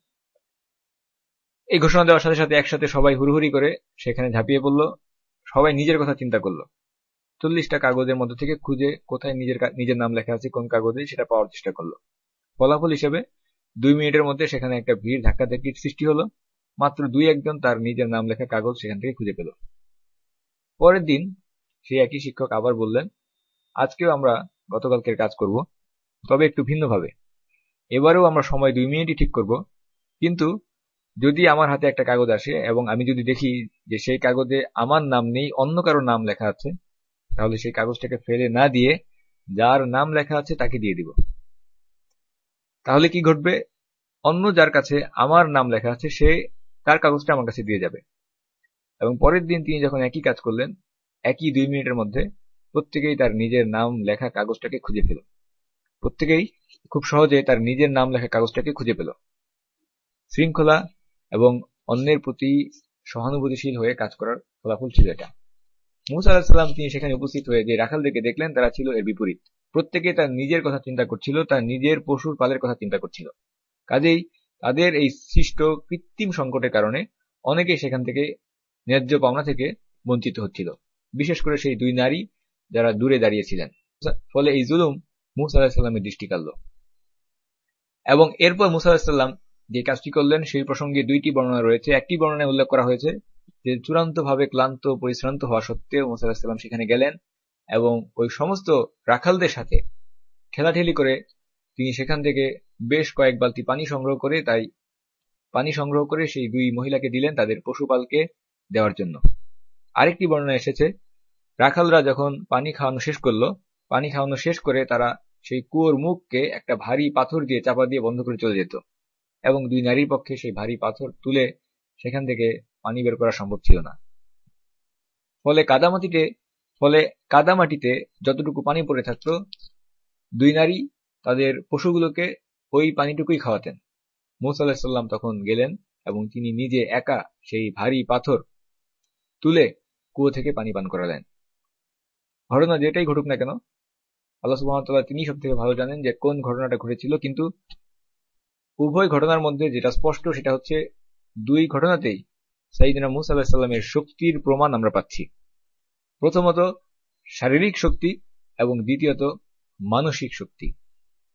এই ঘোষণা দেওয়ার সাথে সাথে একসাথে সবাই হুড়হুড়ি করে সেখানে ঝাঁপিয়ে পড়ল। সবাই নিজের কথা চিন্তা করল। চল্লিশটা কাগজের মধ্যে থেকে খুঁজে কোথায় নিজের নিজের নাম লেখা আছে, কোন কাগজে সেটা পাওয়ার চেষ্টা করল। ফলাফল হিসেবে দুই মিনিটের মধ্যে সেখানে একটা ভিড় ধাক্কাধাক্কির সৃষ্টি হলো। মাত্র দুই একজন তার নিজের নাম লেখা কাগজ সেখান থেকে খুঁজে পেল। পরের দিন সেই একই শিক্ষক আবার বললেন, আজকেও আমরা গতকালকের কাজ করব, তবে একটু ভিন্নভাবে। এবারেও আমরা সময় দুই মিনিটই ঠিক করব। কিন্তু যদি আমার হাতে একটা কাগজ আসে এবং আমি যদি দেখি যে সেই কাগজে আমার নাম নেই, অন্য কারোর নাম লেখা আছে তাহলে সেই কাগজটাকে ফেলে না দিয়ে যার নাম লেখা আছে তাকে দিয়ে দিব। তাহলে কি ঘটবে? অন্য যার কাছে আমার নাম লেখা আছে, সে তার কাগজটা আমার কাছে দিয়ে যাবে। এবং পরের দিন তিনি যখন একই কাজ করলেন, একই দুই মিনিটের মধ্যে প্রত্যেকেই তার নিজের নাম লেখা কাগজটাকে খুঁজে পেল। প্রত্যেকেই খুব সহজে তার নিজের নাম লেখা কাগজটাকে খুঁজে পেল। শৃঙ্খলা এবং অন্যের প্রতি সহানুভূতিশীল হয়ে কাজ করার ফলাফল ছিল এটা। মুসা আলাহিসাল্লাম তিনি সেখানে উপস্থিত হয়ে যে রাখালদেরকে দেখলেন, তারা ছিল এর বিপরীত। প্রত্যেকে তার নিজের কথা চিন্তা করছিল, তার নিজের পশুর পালের কথা চিন্তা করছিল। কাজেই তাদের এই সৃষ্ট কৃত্রিম সংকটের কারণে অনেকেই সেখান থেকে ন্যায্য পাওনা থেকে বঞ্চিত হচ্ছিল, বিশেষ করে সেই দুই নারী যারা দূরে দাঁড়িয়েছিলেন ফলে এই জুলুম মুসা আলাহিসাল্লামের দৃষ্টি কাড়ল। এবং এরপর মুসা আলাহিসাল্লাম যে কাজটি করলেন, সেই প্রসঙ্গে দুইটি বর্ণনা রয়েছে। একটি বর্ণনায় উল্লেখ করা হয়েছে যে চূড়ান্তভাবে ক্লান্ত, পরিশ্রান্ত হওয়া সত্ত্বেও মুসা আলাহিসাল্লাম সেখানে গেলেন এবং ওই সমস্ত রাখালদের সাথে ঠেলাঠেলি করে তিনি সেখান থেকে বেশ কয়েক বালতি পানি সংগ্রহ করে তাই পানি সংগ্রহ করে সেই দুই মহিলাকে দিলেন তাদের পশুপালকে দেওয়ার জন্য। আরেকটি বর্ণনা এসেছে, রাখালরা যখন পানি খাওয়ানো শেষ করল, পানি খাওয়ানো শেষ করে তারা সেই কুয়োর মুখকে একটা ভারী পাথর দিয়ে চাপা দিয়ে বন্ধ করে চলে যেত এবং দুই নারীর পক্ষে সেই ভারী পাথর তুলে সেখান থেকে পানি বের করা সম্ভব ছিল না। ফলে কাদামাটিতে ফলে কাদামাটিতে যতটুকু পানি পড়ে থাকত, দুই নারী তাদের পশুগুলোকে ওই পানিটুকুই খাওয়াতেন। মৌসা আলাহিসাল্লাম তখন গেলেন এবং তিনি নিজে একা সেই ভারী পাথর তুলে কুয়ো থেকে পানি পান করালেন। ঘটনা যেটাই ঘটুক না কেন, আল্লাহ সুবাহতাল্লাহ তিনি সব থেকে ভালো জানেন যে কোন ঘটনাটা ঘটেছিল, কিন্তু উভয় ঘটনার মধ্যে যেটা স্পষ্ট সেটা হচ্ছে দুই ঘটনাতেই সাইদিনা মুসা আলাহিসাল্লামের শক্তির প্রমাণ আমরা পাচ্ছি। প্রথমত, শারীরিক শক্তি এবং দ্বিতীয়ত, মানসিক শক্তি।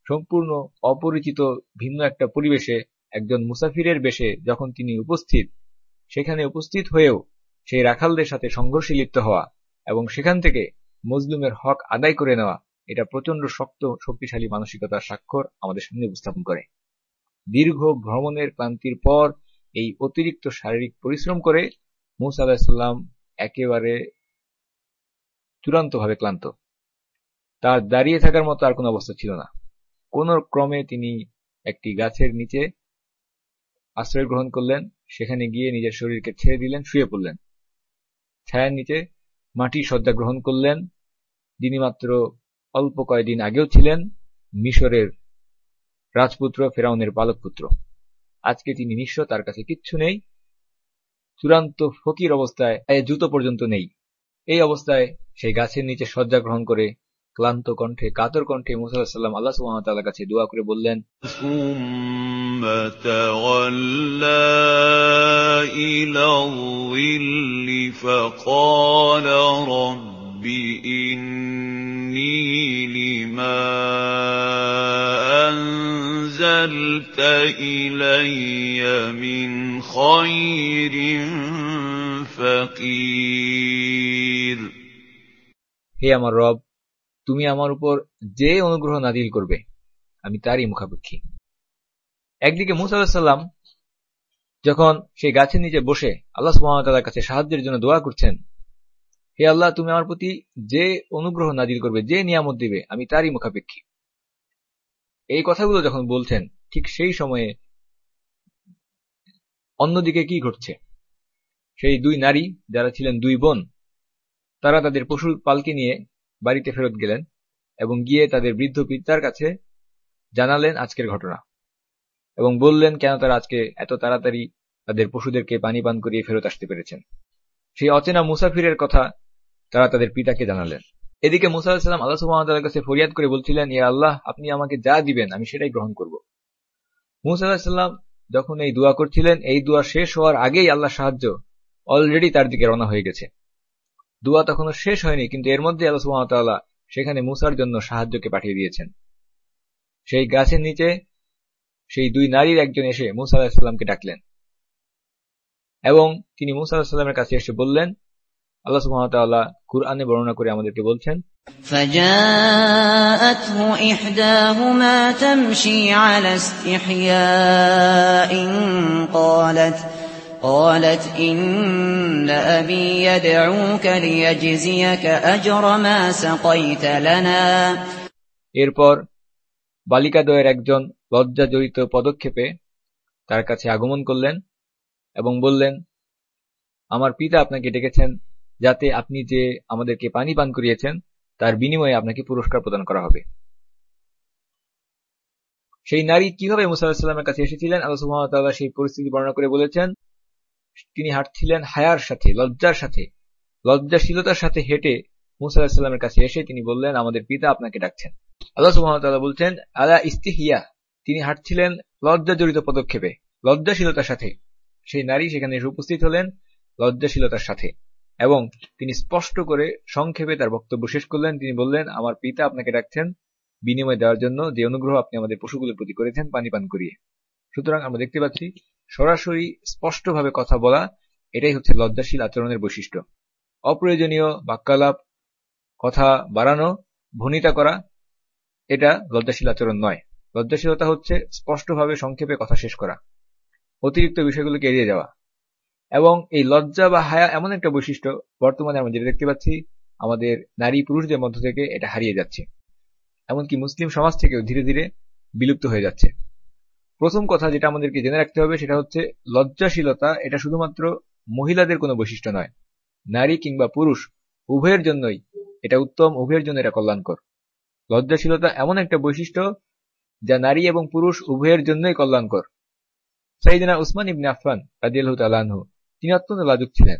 সম্পূর্ণ অপরিচিত ভিন্ন একটা পরিবেশে একজন মুসাফিরের বেশে যখন তিনি উপস্থিত, সেখানে উপস্থিত হয়েও সেই রাখালদের সাথে সংঘর্ষে লিপ্ত হওয়া এবং সেখান থেকে মজলুমের হক আদায় করে নেওয়া, এটা প্রচণ্ড শক্ত, শক্তিশালী মানসিকতার স্বাক্ষর আমাদের সামনে উপস্থাপন করে। দীর্ঘ ভ্রমণের ক্লান্তির পর এই অতিরিক্ত শারীরিক পরিশ্রম করে মুসা আলাহিসাল্লাম একেবারে চূড়ান্তভাবে ক্লান্ত। তার দাঁড়িয়ে থাকার মতো আর কোনো অবস্থা ছিল না। কোন ক্রমে তিনি একটি গাছের নিচে আশ্রয় গ্রহণ করলেন, সেখানে গিয়ে নিজের শরীরকে ছেড়ে দিলেন, শুয়ে পড়লেন। ছায়ার নিচে মাটির সজ্জা গ্রহণ করলেন। যিনি মাত্র অল্প কয়েকদিন আগেও ছিলেন মিশরের রাজপুত্র ফেরাউনের পালক পুত্র আজকে তিনি নিঃস্ব তার কাছে কিচ্ছু নেই। চূড়ান্ত ফকির অবস্থায় জুতো পর্যন্ত নেই। এই অবস্থায় সেই গাছের নিচে শয্যা গ্রহণ করে ক্লান্ত কণ্ঠে, কাতর কণ্ঠে মুসা সাল্লাম আল্লাহ সুহামতাল্লাহ কাছে দোয়া করে বললেন ثم تولى إلى الظل فقال رب إني لما أنزلت إلي من خير فقير হে আমার রব তুমি আমার উপর যে অনুগ্রহ নাদিল করবে আমি তারই মুখাপেক্ষী একদিকে মুসা আলাহিসাল্লাম যখন সেই গাছের নিচে বসে আল্লাহ সুহামতাল্লার কাছে সাহায্যের জন্য দোয়া করছেন হে আল্লাহ তুমি আমার প্রতি যে অনুগ্রহ নাদিল করবে যে নিয়ামত দিবে আমি তারই মুখাপেক্ষী এই কথাগুলো যখন বলছেন, ঠিক সেই সময়ে অন্যদিকে কি ঘটছে? সেই দুই নারী যারা ছিলেন দুই বোন, তারা তাদের পশুর পালকে নিয়ে বাড়িতে ফেরত গেলেন এবং গিয়ে তাদের বৃদ্ধ পিতার কাছে জানালেন আজকের ঘটনা এবং বললেন, কেন তারা আজকে এত তাড়াতাড়ি তাদের পশুদেরকে পানি পান করিয়ে ফেরত আসতে পেরেছেন? সেই অচেনা মুসাফিরের কথা তারা তাদের পিতাকে জানালেন। এদিকে মুসা আলাহিসাল্লাম আল্লাহ সুহামতাল্লার কাছে ফরিয়াদ করে বলছিলেন ইয়া আল্লাহ, আপনি আমাকে যা দিবেন, আমি সেটাই গ্রহণ করব। মুসা আলাহিসাল্লাম যখন এই দোয়া করছিলেন, এই দোয়া শেষ হওয়ার আগেই আল্লাহ সাহায্য অলরেডি তার দিকে রওনা হয়ে গেছে। দোয়া তখনও শেষ হয়নি, কিন্তু এর মধ্যে আল্লাহ সুহামতাল্লাহ সেখানে মুসার জন্য সাহায্যকে পাঠিয়ে দিয়েছেন। সেই গাছের নিচে সেই দুই নারীর একজন এসে মুসা আলাহিসাল্লামকে ডাকলেন এবং তিনি মুসা আলাহিসাল্লামের কাছে এসে বললেন আল্লাহ সুহামতাল্লাহ কুরআনে বর্ণনা করে আমাদেরকে বলছেন فجاءته إحداهما تمشي على استحياء قالت قالت إن أبي يدعوك ليجزيك أجر ما سقيت لنا এরপর বালিকাদ্বয়ের একজন লজ্জা জড়িত পদক্ষেপে তার কাছে আগমন করলেন এবং বললেন আমার পিতা আপনাকে ডেকেছেন যাতে আপনি যে আমাদেরকে পানি পান করিয়েছেন, তার বিনিময়ে আপনাকে পুরস্কার প্রদান করা হবে। সেই নারী কীভাবে মুসাল্লাহামের কাছে এসেছিলেন? আল্লাহ সেই পরিস্থিতি বর্ণনা করে বলেছেন, তিনি হাঁটছিলেন হায়ার সাথে, লজ্জার সাথে, লজ্জাশীলতার সাথে হেঁটে মুসা কাছে এসে তিনি বললেন, আমাদের পিতা আপনাকে ডাকছেন। আল্লাহ সুহামতাল্লাহ বলছেন, আলা ইস্তিহিয়া তিনি হাঁটছিলেন লজ্জা জড়িত পদক্ষেপে, লজ্জাশীলতার সাথে। সেই নারী সেখানে এসে উপস্থিত হলেন, লজ্জাশীলতার সাথে। এবং তিনি স্পষ্ট করে সংক্ষেপে তার বক্তব্য শেষ করলেন। তিনি বললেন, আমার পিতা আপনাকে ডাকছেন বিনিময় দেওয়ার জন্য। যে অনুগ্রহ আপনি আমাদের পশুগুলোর প্রতি করেছেন, পানি পান করিয়ে। সুতরাং আমরা দেখতে পাচ্ছি, সরাসরি স্পষ্টভাবে কথা বলা এটাই হচ্ছে লজ্জাশীল আচরণের বৈশিষ্ট্য। অপ্রয়োজনীয় বাক্যালাপ, কথা বাড়ানো, ভনিতা করা, এটা লজ্জাশীল আচরণ নয়। লজ্জাশীলতা হচ্ছে স্পষ্টভাবে সংক্ষেপে কথা শেষ করা, অতিরিক্ত বিষয়গুলোকে এড়িয়ে যাওয়া। এবং এই লজ্জা বা হায়া এমন একটা বৈশিষ্ট্য বর্তমানে আমরা যেটা দেখতে পাচ্ছি, আমাদের নারী পুরুষদের মধ্য থেকে এটা হারিয়ে যাচ্ছে। এমনকি মুসলিম সমাজ থেকেও ধীরে ধীরে বিলুপ্ত হয়ে যাচ্ছে। প্রথম কথা যেটা আমাদেরকে জেনে রাখতে হবে সেটা হচ্ছে, লজ্জাশীলতা এটা শুধুমাত্র মহিলাদের কোনো বৈশিষ্ট্য নয়। নারী কিংবা পুরুষ উভয়ের জন্যই এটা উত্তম, উভয়ের জন্য এটা কল্যাণকর। লজ্জাশীলতা এমন একটা বৈশিষ্ট্য যা নারী এবং পুরুষ উভয়ের জন্যই কল্যাণকর। সাইদিনা উসমান ইবনে আফান রাজিয়াল তিনি অত্যন্ত লাজুক ছিলেন।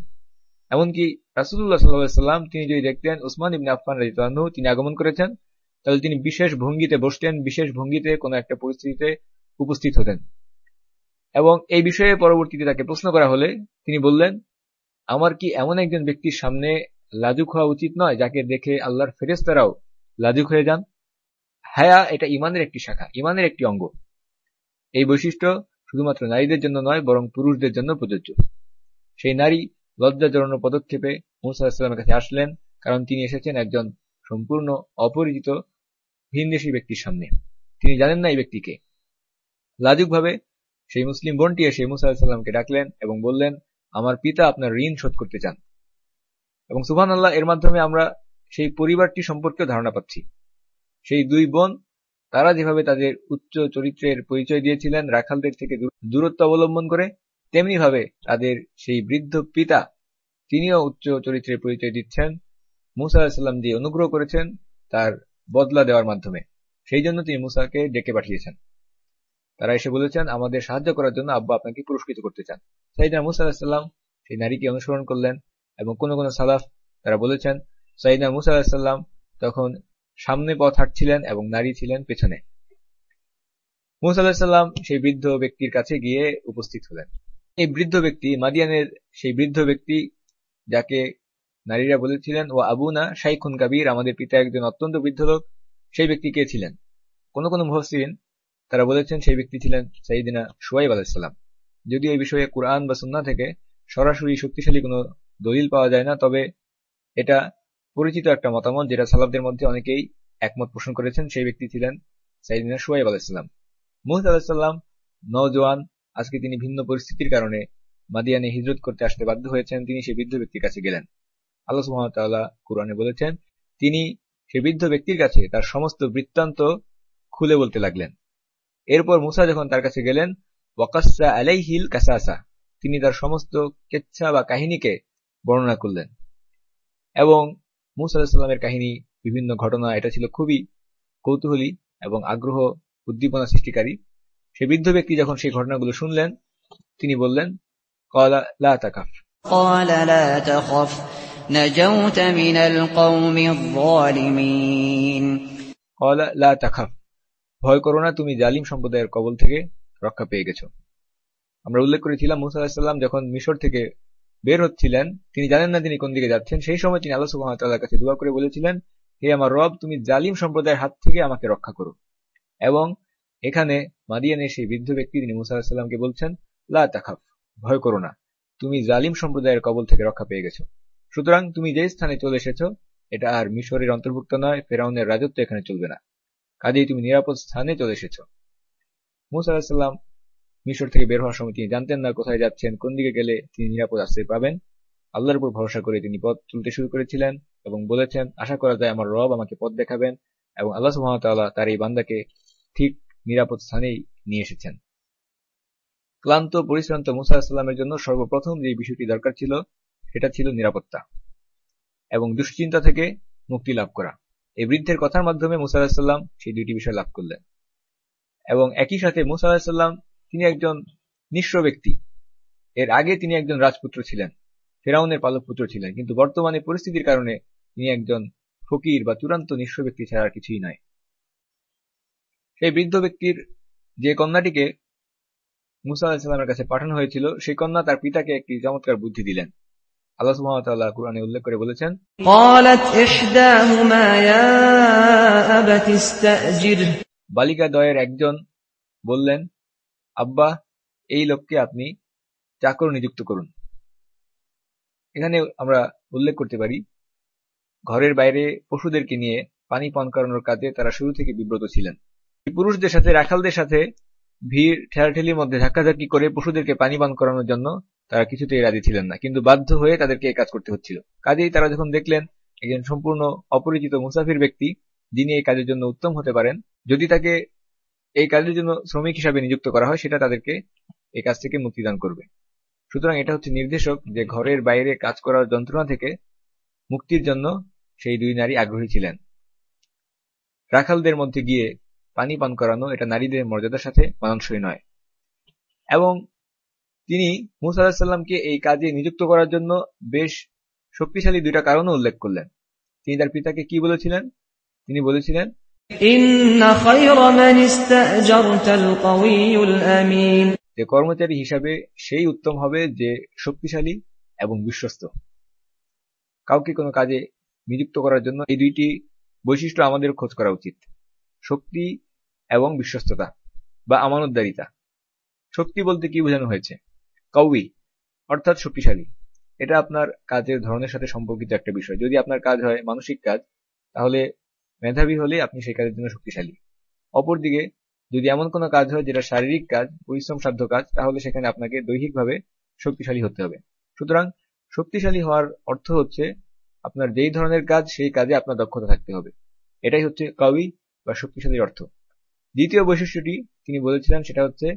এমনকি রাসুল্লাহ সাল্লাম তিনি যদি দেখতেন উসমান ইবনে আফান রাজিউল্লাহ তিনি আগমন করেছেন, তাহলে তিনি বিশেষ ভঙ্গিতে বসতেন, বিশেষ ভঙ্গিতে কোনো একটা পরিস্থিতিতে উপস্থিত হতেন। এবং এই বিষয়ে পরবর্তীতে তাকে প্রশ্ন করা হলে তিনি বললেন, আমার কি এমন একজন ব্যক্তির সামনে লাজুক হওয়া উচিত নয়, যাকে দেখে আল্লাহর ফেরেস্তারাও লাজুক হয়ে যান? হায়া, এটা ইমানের একটি শাখা ইমানের একটি অঙ্গ। এই বৈশিষ্ট্য শুধুমাত্র নারীদের জন্য নয়, বরং পুরুষদের জন্য প্রযোজ্য। সেই নারী লজ্জা জড়ানো পদক্ষেপে মুসা ইসলামের কাছে আসলেন, কারণ তিনি এসেছেন একজন সম্পূর্ণ অপরিচিত, ভিনদেশী ব্যক্তির সামনে। তিনি জানেন না এই ব্যক্তিকে। লাজুকভাবে সেই মুসলিম বোনটি এসে মুসা আলাহিসাল্লামকে ডাকলেন এবং বললেন, আমার পিতা আপনার ঋণ শোধ করতে চান। এবং সুহান আল্লাহ এর মাধ্যমে আমরা সেই পরিবারটি সম্পর্কে ধারণা পাচ্ছি। সেই দুই বোন, তারা যেভাবে তাদের উচ্চ চরিত্রের পরিচয় দিয়েছিলেন, রাখালদের থেকে দূরত্ব অবলম্বন করে তেমনি ভাবে তাদের সেই বৃদ্ধ পিতা তিনিও উচ্চ চরিত্রের পরিচয় দিচ্ছেন। মুসা আলাহিসাল্লাম যে অনুগ্রহ করেছেন তার বদলা দেওয়ার মাধ্যমে। সেই জন্য তিনি মুসাকে ডেকে পাঠিয়েছেন। তারা এসে বলেছেন, আমাদের সাহায্য করার জন্য আব্বা আপনাকে পুরস্কৃত করতে চান। সাইদা মুসা আলাহিসাল্লাম সেই নারীকে অনুসরণ করলেন এবং কোন কোন সালাফ তারা বলেছেন সাইদা মুসা আলাহিসাল্লাম তখন সামনে পথ হাঁটছিলেন এবং নারী ছিলেন পেছনে। মুসা আলাহিসাল্লাম সেই বৃদ্ধ ব্যক্তির কাছে গিয়ে উপস্থিত হলেন। এই বৃদ্ধ ব্যক্তি, মাদিয়ানের সেই বৃদ্ধ ব্যক্তি যাকে নারীরা বলেছিলেন ও আবুনা শাইখুন কাবির আমাদের পিতা একজন অত্যন্ত বৃদ্ধ লোক, সেই ব্যক্তি কে ছিলেন? কোন কোন মহসিন তারা বলেছেন সেই ব্যক্তি ছিলেন সাইদিনা সুয়াইব আলাহিসাল্লাম যদিও এই বিষয়ে কোরআন বা সুন্না থেকে সরাসরি শক্তিশালী কোনো দলিল পাওয়া যায় না, তবে এটা পরিচিত একটা মতামত যেটা সালাবদের মধ্যে অনেকেই একমত পোষণ করেছেন, সেই ব্যক্তি ছিলেন সাইদিনা সুয়াইব আলাহিসাল্লাম মুহদ আলাহিসাল্লাম নজওয়ান আজকে তিনি ভিন্ন পরিস্থিতির কারণে মাদিয়ানে হিজরত করতে আসতে বাধ্য হয়েছেন, তিনি সেই বৃদ্ধ ব্যক্তির কাছে গেলেন। আল্লাহ সুহামতাল্লাহ কোরআনে বলেছেন, তিনি সে বৃদ্ধ ব্যক্তির কাছে তার সমস্ত বৃত্তান্ত খুলে বলতে লাগলেন। এরপর মুসা যখন তার কাছে গেলেন ওয়াকাসা আলাইহিল কাসাসা, তিনি তার সমস্ত কেচ্ছা বা কাহিনীকে বর্ণনা করলেন। এবং মুসা কাহিনী, বিভিন্ন ঘটনা, এটা ছিল খুবই কৌতূহলী এবং আগ্রহ উদ্দীপনা সৃষ্টিকারী সে বৃদ্ধ ব্যক্তি যখন সেই ঘটনাগুলো শুনলেন তিনি বললেন কলা কলা ভয় করো না তুমি জালিম সম্প্রদায়ের কবল থেকে রক্ষা পেয়ে গেছ। আমরা উল্লেখ করেছিলাম মুসা আলাহিসাল্লাম যখন মিশর থেকে বের হচ্ছিলেন তিনি জানেন না তিনি কোন দিকে যাচ্ছেন সেই সময় তিনি আল্লাহ সুবাহতাল্লাহর কাছে দোয়া করে বলেছিলেন হে আমার রব তুমি জালিম সম্প্রদায়ের হাত থেকে আমাকে রক্ষা করো। এবং এখানে মাদিয়ানের সেই বৃদ্ধ ব্যক্তি তিনি মুসা আলাহিসাল্লামকে বলছেন, লা তাখাফ, ভয় করো না। তুমি জালিম সম্প্রদায়ের কবল থেকে রক্ষা পেয়ে গেছো। সুতরাং তুমি যে স্থানে চলে এসেছ, এটা আর মিশরের অন্তর্ভুক্ত নয়, ফেরাউনের রাজত্ব এখানে চলবে না। কাজেই তুমি নিরাপদ স্থানে চলে এসেছ। মুসা আলাহিসাল্লাম মিশর থেকে বের হওয়ার সময় তিনি জানতেন না কোথায় যাচ্ছেন, কোন দিকে গেলে তিনি নিরাপদ আশ্রয় পাবেন। আল্লাহর উপর ভরসা করে তিনি পথ তুলতে শুরু করেছিলেন এবং বলেছেন, আশা করা যায় আমার রব আমাকে পথ দেখাবেন এবং আল্লাহ সুহামতাল্লাহ তার এই বান্দাকে ঠিক নিরাপদ স্থানেই নিয়ে এসেছেন। ক্লান্ত, পরিশ্রান্ত মুসা আলাহিসাল্লামের জন্য সর্বপ্রথম যে বিষয়টি দরকার ছিল, সেটা ছিল নিরাপত্তা এবং দুশ্চিন্তা থেকে মুক্তি লাভ করা। এই বৃদ্ধের কথার মাধ্যমে মুসা আলাহিসাল্লাম সেই দুইটি বিষয় লাভ করলেন এবং একই সাথে মুসা আলাহিসাল্লাম তিনি একজন নিঃস্ব ব্যক্তি। এর আগে তিনি একজন রাজপুত্র ছিলেন, ফেরাউনের পালক পুত্র ছিলেন, কিন্তু বর্তমানে পরিস্থিতির কারণে তিনি একজন ফকির বা চূড়ান্ত নিঃস্ব ব্যক্তি ছাড়া কিছুই নয়। সেই বৃদ্ধ ব্যক্তির যে কন্যাটিকে মুসা আলাহিসাল্লামের কাছে পাঠানো হয়েছিল সেই কন্যা তার পিতাকে একটি চমৎকার বুদ্ধি দিলেন। উল্লেখ করে বলেছেন বালিকা দয়ের একজন বললেন আব্বা এই লোককে আপনি চাকর নিযুক্ত করুন। এখানে আমরা উল্লেখ করতে পারি ঘরের বাইরে পশুদেরকে নিয়ে পানি পান করানোর কাজে তারা শুরু থেকে বিব্রত ছিলেন। পুরুষদের সাথে, রাখালদের সাথে ভিড়, ঠেলাঠেলির মধ্যে ধাক্কাধাক্কি করে পশুদেরকে পানি পান করানোর জন্য তারা কিছুতেই রাজি ছিলেন না, কিন্তু বাধ্য হয়ে তাদেরকে এই কাজ করতে হচ্ছিল। কাজেই তারা যখন দেখলেন একজন সম্পূর্ণ অপরিচিত মুসাফির ব্যক্তি, যিনি এই কাজের জন্য উত্তম হতে পারেন, যদি তাকে এই কাজের জন্য শ্রমিক হিসাবে নিযুক্ত করা হয়, সেটা তাদেরকে এই কাজ থেকে মুক্তিদান করবে। সুতরাং এটা হচ্ছে নির্দেশক যে ঘরের বাইরে কাজ করার যন্ত্রণা থেকে মুক্তির জন্য সেই দুই নারী আগ্রহী ছিলেন। রাখালদের মধ্যে গিয়ে পানি পান করানো এটা নারীদের মর্যাদার সাথে মানসই নয়। এবং তিনি মুসা আলাহিসাল্লামকে এই কাজে নিযুক্ত করার জন্য বেশ শক্তিশালী দুইটা কারণও উল্লেখ করলেন। তিনি তার পিতাকে কি বলেছিলেন? তিনি বলেছিলেন যে কর্মচারী হিসাবে সেই উত্তম হবে যে শক্তিশালী এবং বিশ্বস্ত। কাউকে কোনো কাজে নিযুক্ত করার জন্য এই দুইটি বৈশিষ্ট্য আমাদের খোঁজ করা উচিত। শক্তি এবং বিশ্বস্ততা বা আমানতদারিতা। শক্তি বলতে কি বোঝানো হয়েছে? কৌই অর্থাৎ শক্তিশালী। এটা আপনার কাজের ধরনের সাথে সম্পর্কিত একটা বিষয়। যদি আপনার কাজ হয় মানসিক কাজ, তাহলে মেধাবী হলে আপনি সেই কাজের জন্য শক্তিশালী। অপরদিকে, যদি এমন কোনো কাজ হয় যেটা শারীরিক কাজ পরিশ্রম সাধ্য কাজ, তাহলে সেখানে আপনাকে দৈহিকভাবে শক্তিশালী হতে হবে। সুতরাং শক্তিশালী হওয়ার অর্থ হচ্ছে আপনার যেই ধরনের কাজ, সেই কাজে আপনার দক্ষতা থাকতে হবে। এটাই হচ্ছে কবি বা শক্তিশালীর অর্থ। দ্বিতীয় বৈশিষ্ট্যটি তিনি বলেছিলেন, সেটা হচ্ছে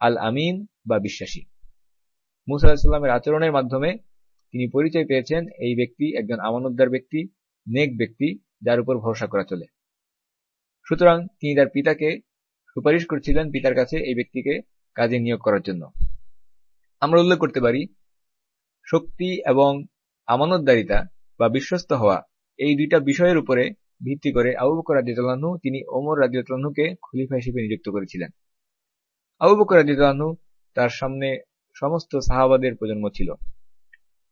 আল আমিন বা বিশ্বাসী। মুসা আলাহিসাল্লামের আচরণের মাধ্যমে তিনি পরিচয় পেয়েছেন এই ব্যক্তি একজন আমানতদার ব্যক্তি, নেক ব্যক্তি, যার উপর ভরসা করা চলে। সুতরাং তিনি তার পিতাকে সুপারিশ করছিলেন পিতার কাছে এই ব্যক্তিকে কাজে নিয়োগ করার জন্য। আমরা উল্লেখ করতে পারি, শক্তি এবং আমানতদারিতা বা বিশ্বস্ত হওয়া এই দুইটা বিষয়ের উপরে ভিত্তি করে আবু বকর রাদিয়াল্লাহু তিনি ওমর রাদিয়াল্লাহুকে খলিফা হিসেবে নিযুক্ত করেছিলেন। আবু বকর রাদিয়াল্লাহু তার সামনে সমস্ত সাহাবাদের প্রজন্ম ছিল।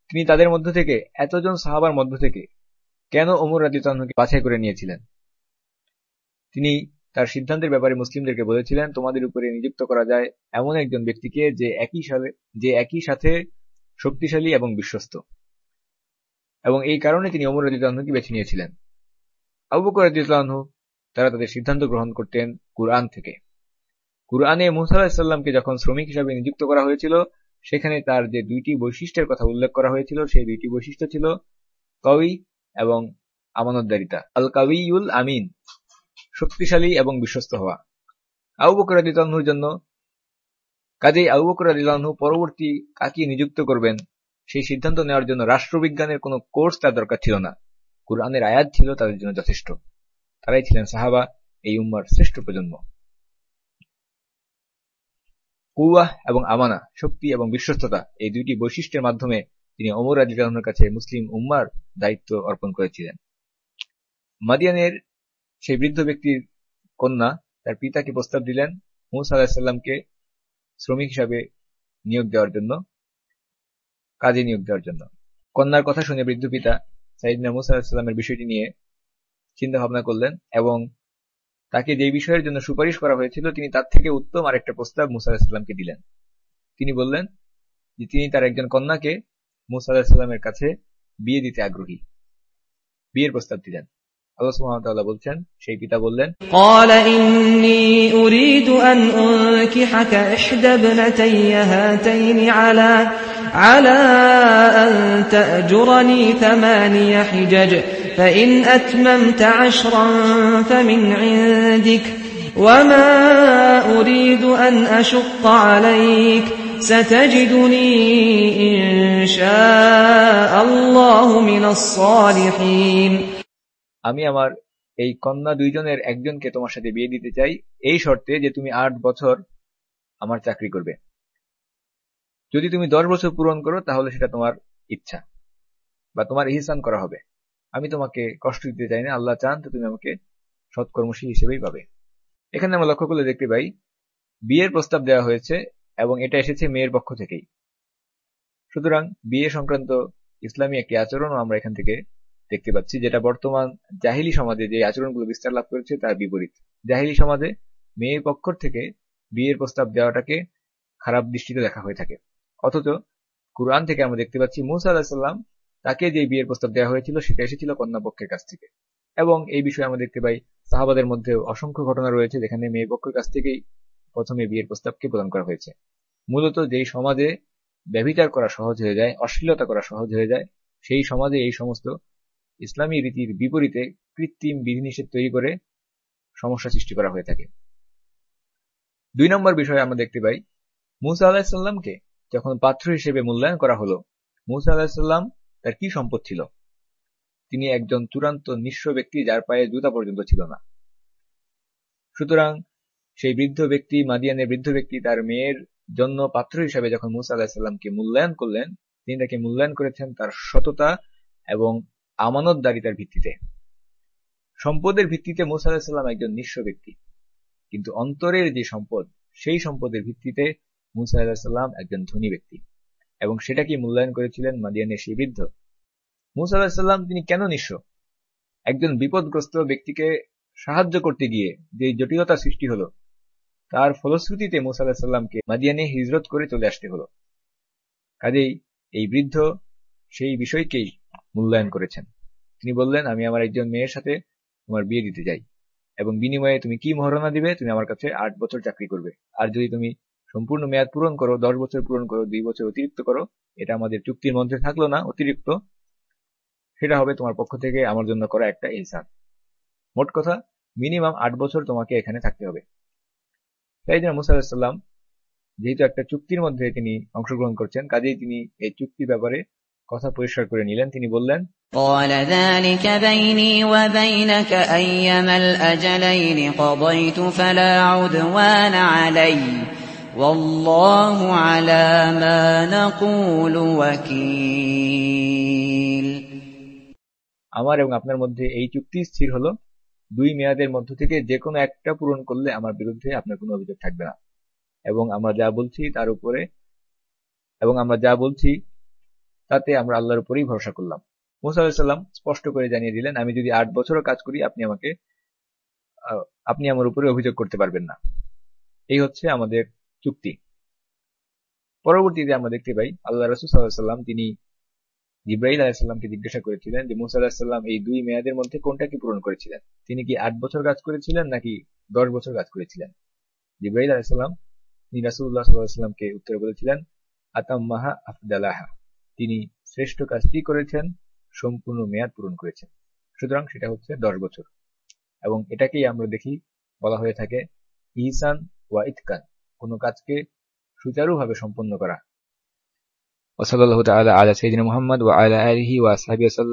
তিনি তাদের মধ্য থেকে, এতজন সাহাবার মধ্য থেকে কেন ওমর রাদিয়াল্লাহুকে বাছাই করে নিয়েছিলেন? তিনি তার সিদ্ধান্তের ব্যাপারে মুসলিমদেরকে বলেছিলেন, তোমাদের উপরে নিযুক্ত করা যায় এমন একজন ব্যক্তিকে যে একই সাথে যে একই সাথে শক্তিশালী এবং বিশ্বস্ত। এবং এই কারণে তিনি অমর রাজিউল্লাহকে বেছে নিয়েছিলেন। আবু বকর তারা তাদের সিদ্ধান্ত গ্রহণ করতেন কুরআন থেকে। কুরআনে মুসা আলাহিসাল্লামকে যখন শ্রমিক হিসাবে নিযুক্ত করা হয়েছিল, সেখানে তার যে দুইটি বৈশিষ্ট্যের কথা উল্লেখ করা হয়েছিল, সেই দুইটি বৈশিষ্ট্য ছিল কবি এবং আমানতদারিতা। আল কাবিউল আমিন, শক্তিশালী এবং বিশ্বস্ত হওয়া। আবু বকর রাদিউল্লাহর জন্য কাজেই আবু বকর রাদিউল্লাহ পরবর্তী কাকে নিযুক্ত করবেন, সেই সিদ্ধান্ত নেওয়ার জন্য রাষ্ট্রবিজ্ঞানের কোনো কোর্স তার দরকার ছিল না। কুরআনের আয়াত ছিল তাদের জন্য যথেষ্ট। তারাই ছিলেন সাহাবা, এই উম্মার শ্রেষ্ঠ প্রজন্ম। কুয়া এবং আমানা, শক্তি এবং বিশ্বস্ততা, এই দুইটি বৈশিষ্ট্যের মাধ্যমে তিনি অমর আদিলের কাছে মুসলিম উম্মার দায়িত্ব অর্পণ করেছিলেন। মাদিয়ানের সেই বৃদ্ধ ব্যক্তির কন্যা তার পিতাকে প্রস্তাব দিলেন, মুসা আলাহিসাল্লামকে শ্রমিক হিসাবে নিয়োগ দেওয়ার জন্য, কাজে নিয়োগ দেওয়ার জন্য। কন্যার কথা শুনে বৃদ্ধ পিতা সাইদিনা মুসা আলাহিসাল্লামের বিষয়টি নিয়ে চিন্তা ভাবনা করলেন এবং তাকে যে বিষয়ের জন্য সুপারিশ করা হয়েছিল, তিনি তার থেকে উত্তম আরেকটা প্রস্তাব মুসা আলাহিসাল্লামকে দিলেন। তিনি বললেন যে, তিনি তার একজন কন্যাকে মুসা আলাহিসাল্লামের কাছে বিয়ে দিতে আগ্রহী। বিয়ের প্রস্তাব দিলেন আল্লাহ সুবহানাহু বলছেন সেই পিতা বললেন قال إني أريد أن أنكحك إحدى ابنتي هاتين على على أن تأجرني ثماني حجج فإن أتممت عشرا فمن عندك وما أريد أن أشق عليك ستجدني إن شاء الله من الصالحين আমি আমার এই কন্যা দুইজনের একজনকে তোমার সাথে বিয়ে দিতে চাই, এই শর্তে যে তুমি আট বছর আমার চাকরি করবে। যদি তুমি দশ বছর পূরণ করো, তাহলে সেটা তোমার ইচ্ছা বা তোমার ইহসান করা হবে। আমি তোমাকে কষ্ট দিতে চাই না, আল্লাহ চান তো তুমি আমাকে সৎকর্মশীল হিসেবেই পাবে। এখানে আমরা লক্ষ্য করলে দেখতে পাই, বিয়ের প্রস্তাব দেওয়া হয়েছে এবং এটা এসেছে মেয়ের পক্ষ থেকেই। সুতরাং বিয়ে সংক্রান্ত ইসলামী একটি আচরণও আমরা এখান থেকে দেখতে পাচ্ছি যেটা বর্তমান জাহিলি সমাজে যে আচরণগুলো বিস্তার লাভ করেছে তার বিপরীত। জাহিলি সমাজে মেয়ের পক্ষ থেকে বিয়ের প্রস্তাব দেওয়াটাকে খারাপ দৃষ্টিতে দেখা হয়ে থাকে। অথচ কুরআন থেকে আমরা দেখতে পাচ্ছি মুসা আলাহিসাল্লাম তাকে যে বিয়ের প্রস্তাব দেওয়া হয়েছিল সেটা এসেছিল কন্যা পক্ষের কাছ থেকে। এবং এই বিষয়ে আমরা দেখতে পাই সাহাবাদের মধ্যে অসংখ্য ঘটনা রয়েছে যেখানে মেয়ে পক্ষের কাছ থেকেই প্রথমে বিয়ের প্রস্তাবকে প্রদান করা হয়েছে। মূলত যেই সমাজে ব্যভিচার করা সহজ হয়ে যায়, অশ্লীলতা করা সহজ হয়ে যায়, সেই সমাজে এই সমস্ত ইসলামী রীতির বিপরীতে কৃত্রিম বিধিনিষেধ তৈরি করে সমস্যা সৃষ্টি করা হয়ে থাকে। দুই নম্বর বিষয়ে আমরা দেখতে পাই, মুসা আলাহিসাল্লামকে যখন পাত্র হিসেবে মূল্যায়ন করা হলো, মুসা আলাহিসাল্লাম তার কি সম্পদ ছিল? তিনি একজন চূড়ান্ত নিঃস্ব ব্যক্তি যার পায়ে জুতা পর্যন্ত ছিল না। সুতরাং সেই বৃদ্ধ ব্যক্তি, মাদিয়ানের বৃদ্ধ ব্যক্তি তার মেয়ের জন্য পাত্র হিসাবে যখন মুসা আলাহিসাল্লামকে মূল্যায়ন করলেন, তিনি তাকে মূল্যায়ন করেছেন তার সততা এবং আমানতদারিতার ভিত্তিতে। সম্পদের ভিত্তিতে মুসা আলাহিসাল্লাম একজন নিঃস্ব ব্যক্তি। কিন্তু অন্তরের যে সম্পদ, সেই সম্পদের ভিত্তিতে মুসা আলাহিসাল্লাম একজন ধনী ব্যক্তি। এবং সেটাকে মূল্যায়ন করেছিলেন মাদিয়ানের সেই বৃদ্ধ? মুসা আলাহিসাল্লাম তিনি কেন নিঃস্ব? একজন বিপদগ্রস্ত ব্যক্তিকে সাহায্য করতে গিয়ে যে জটিলতা সৃষ্টি হলো, তার ফলশ্রুতিতে মুসা আলাহিসাল্লামকে মাদিয়ানে হিজরত করে চলে আসতে হলো। কাজেই এই বৃদ্ধ সেই বিষয়কেই মূল্যায়ন করেছেন। তিনি বললেন, আমি আমার একজন মেয়ের সাথে তোমার বিয়ে দিতে যাই এবং বিনিময়ে তুমি কি মহারণা দিবে? তুমি আমার কাছে আট বছর চাকরি করবে। আর যদি তুমি সম্পূর্ণ মেয়াদ পূরণ করো, দশ বছর পূরণ করো, দুই বছর অতিরিক্ত করো, এটা আমাদের চুক্তির মধ্যে থাকল না, অতিরিক্ত, সেটা হবে তোমার পক্ষ থেকে আমার জন্য করা একটা ইনসান মোট কথা, মিনিমাম আট বছর তোমাকে এখানে থাকতে হবে। তাই জন্য মুসা যেহেতু একটা চুক্তির মধ্যে তিনি অংশগ্রহণ করছেন, কাজেই তিনি এই চুক্তি ব্যাপারে কথা পরিষ্কার করে নিলেন তিনি বললেন قال ذلك بيني وبينك أيما الأجلين قضيت فلا عدوان علي والله على ما نقول وكيل আমার এবং আপনার মধ্যে এই চুক্তি স্থির হলো দুই মেয়াদের মধ্য থেকে যে কোনো একটা পূরণ করলে আমার বিরুদ্ধে আপনার কোনো অভিযোগ থাকবে না এবং আমরা যা বলছি তার উপরে এবং আমরা যা বলছি তাতে আমরা আল্লাহর উপরেই ভরসা করলাম। মুসা আলাহিসাল্লাম স্পষ্ট করে জানিয়ে দিলেন, আমি যদি আট বছরও কাজ করি, আপনি আমাকে আপনি আমার উপরে অভিযোগ করতে পারবেন না। এই হচ্ছে আমাদের চুক্তি। পরবর্তীতে আমরা দেখতে পাই, আল্লাহ রসুল সাল্লাহ সাল্লাম, তিনি জিব্রাহিল আলাহিসাল্লামকে জিজ্ঞাসা করেছিলেন যে, মুসা আলাহিসাল্লাম এই দুই মেয়াদের মধ্যে কোনটাকে পূরণ করেছিলেন? তিনি কি আট বছর কাজ করেছিলেন নাকি দশ বছর কাজ করেছিলেন? জিব্রাহিল আলাহিসাল্লাম তিনি রাসুল্লাহ সাল্লাহামকে উত্তরে বলেছিলেন, আতাম্মাহা আফদালাহা। তিনি শ্রেষ্ঠ কাজটি করেছেন, সম্পূর্ণ মেয়াদ পূরণ করেছেন। সুতরাং সেটা হচ্ছে দশ বছর। এবং এটাকেই আমরা দেখি, বলা হয়ে থাকে, ইহসান ওয়া ইতকান, কোন কাজকে সুচারুভাবে সম্পন্ন করা। ওসলাল্লাহ আল্লাহ আলা সঈদিন মোহাম্মদ ওয়া আলা আলহি ওয়া ওয়াসাল্লাম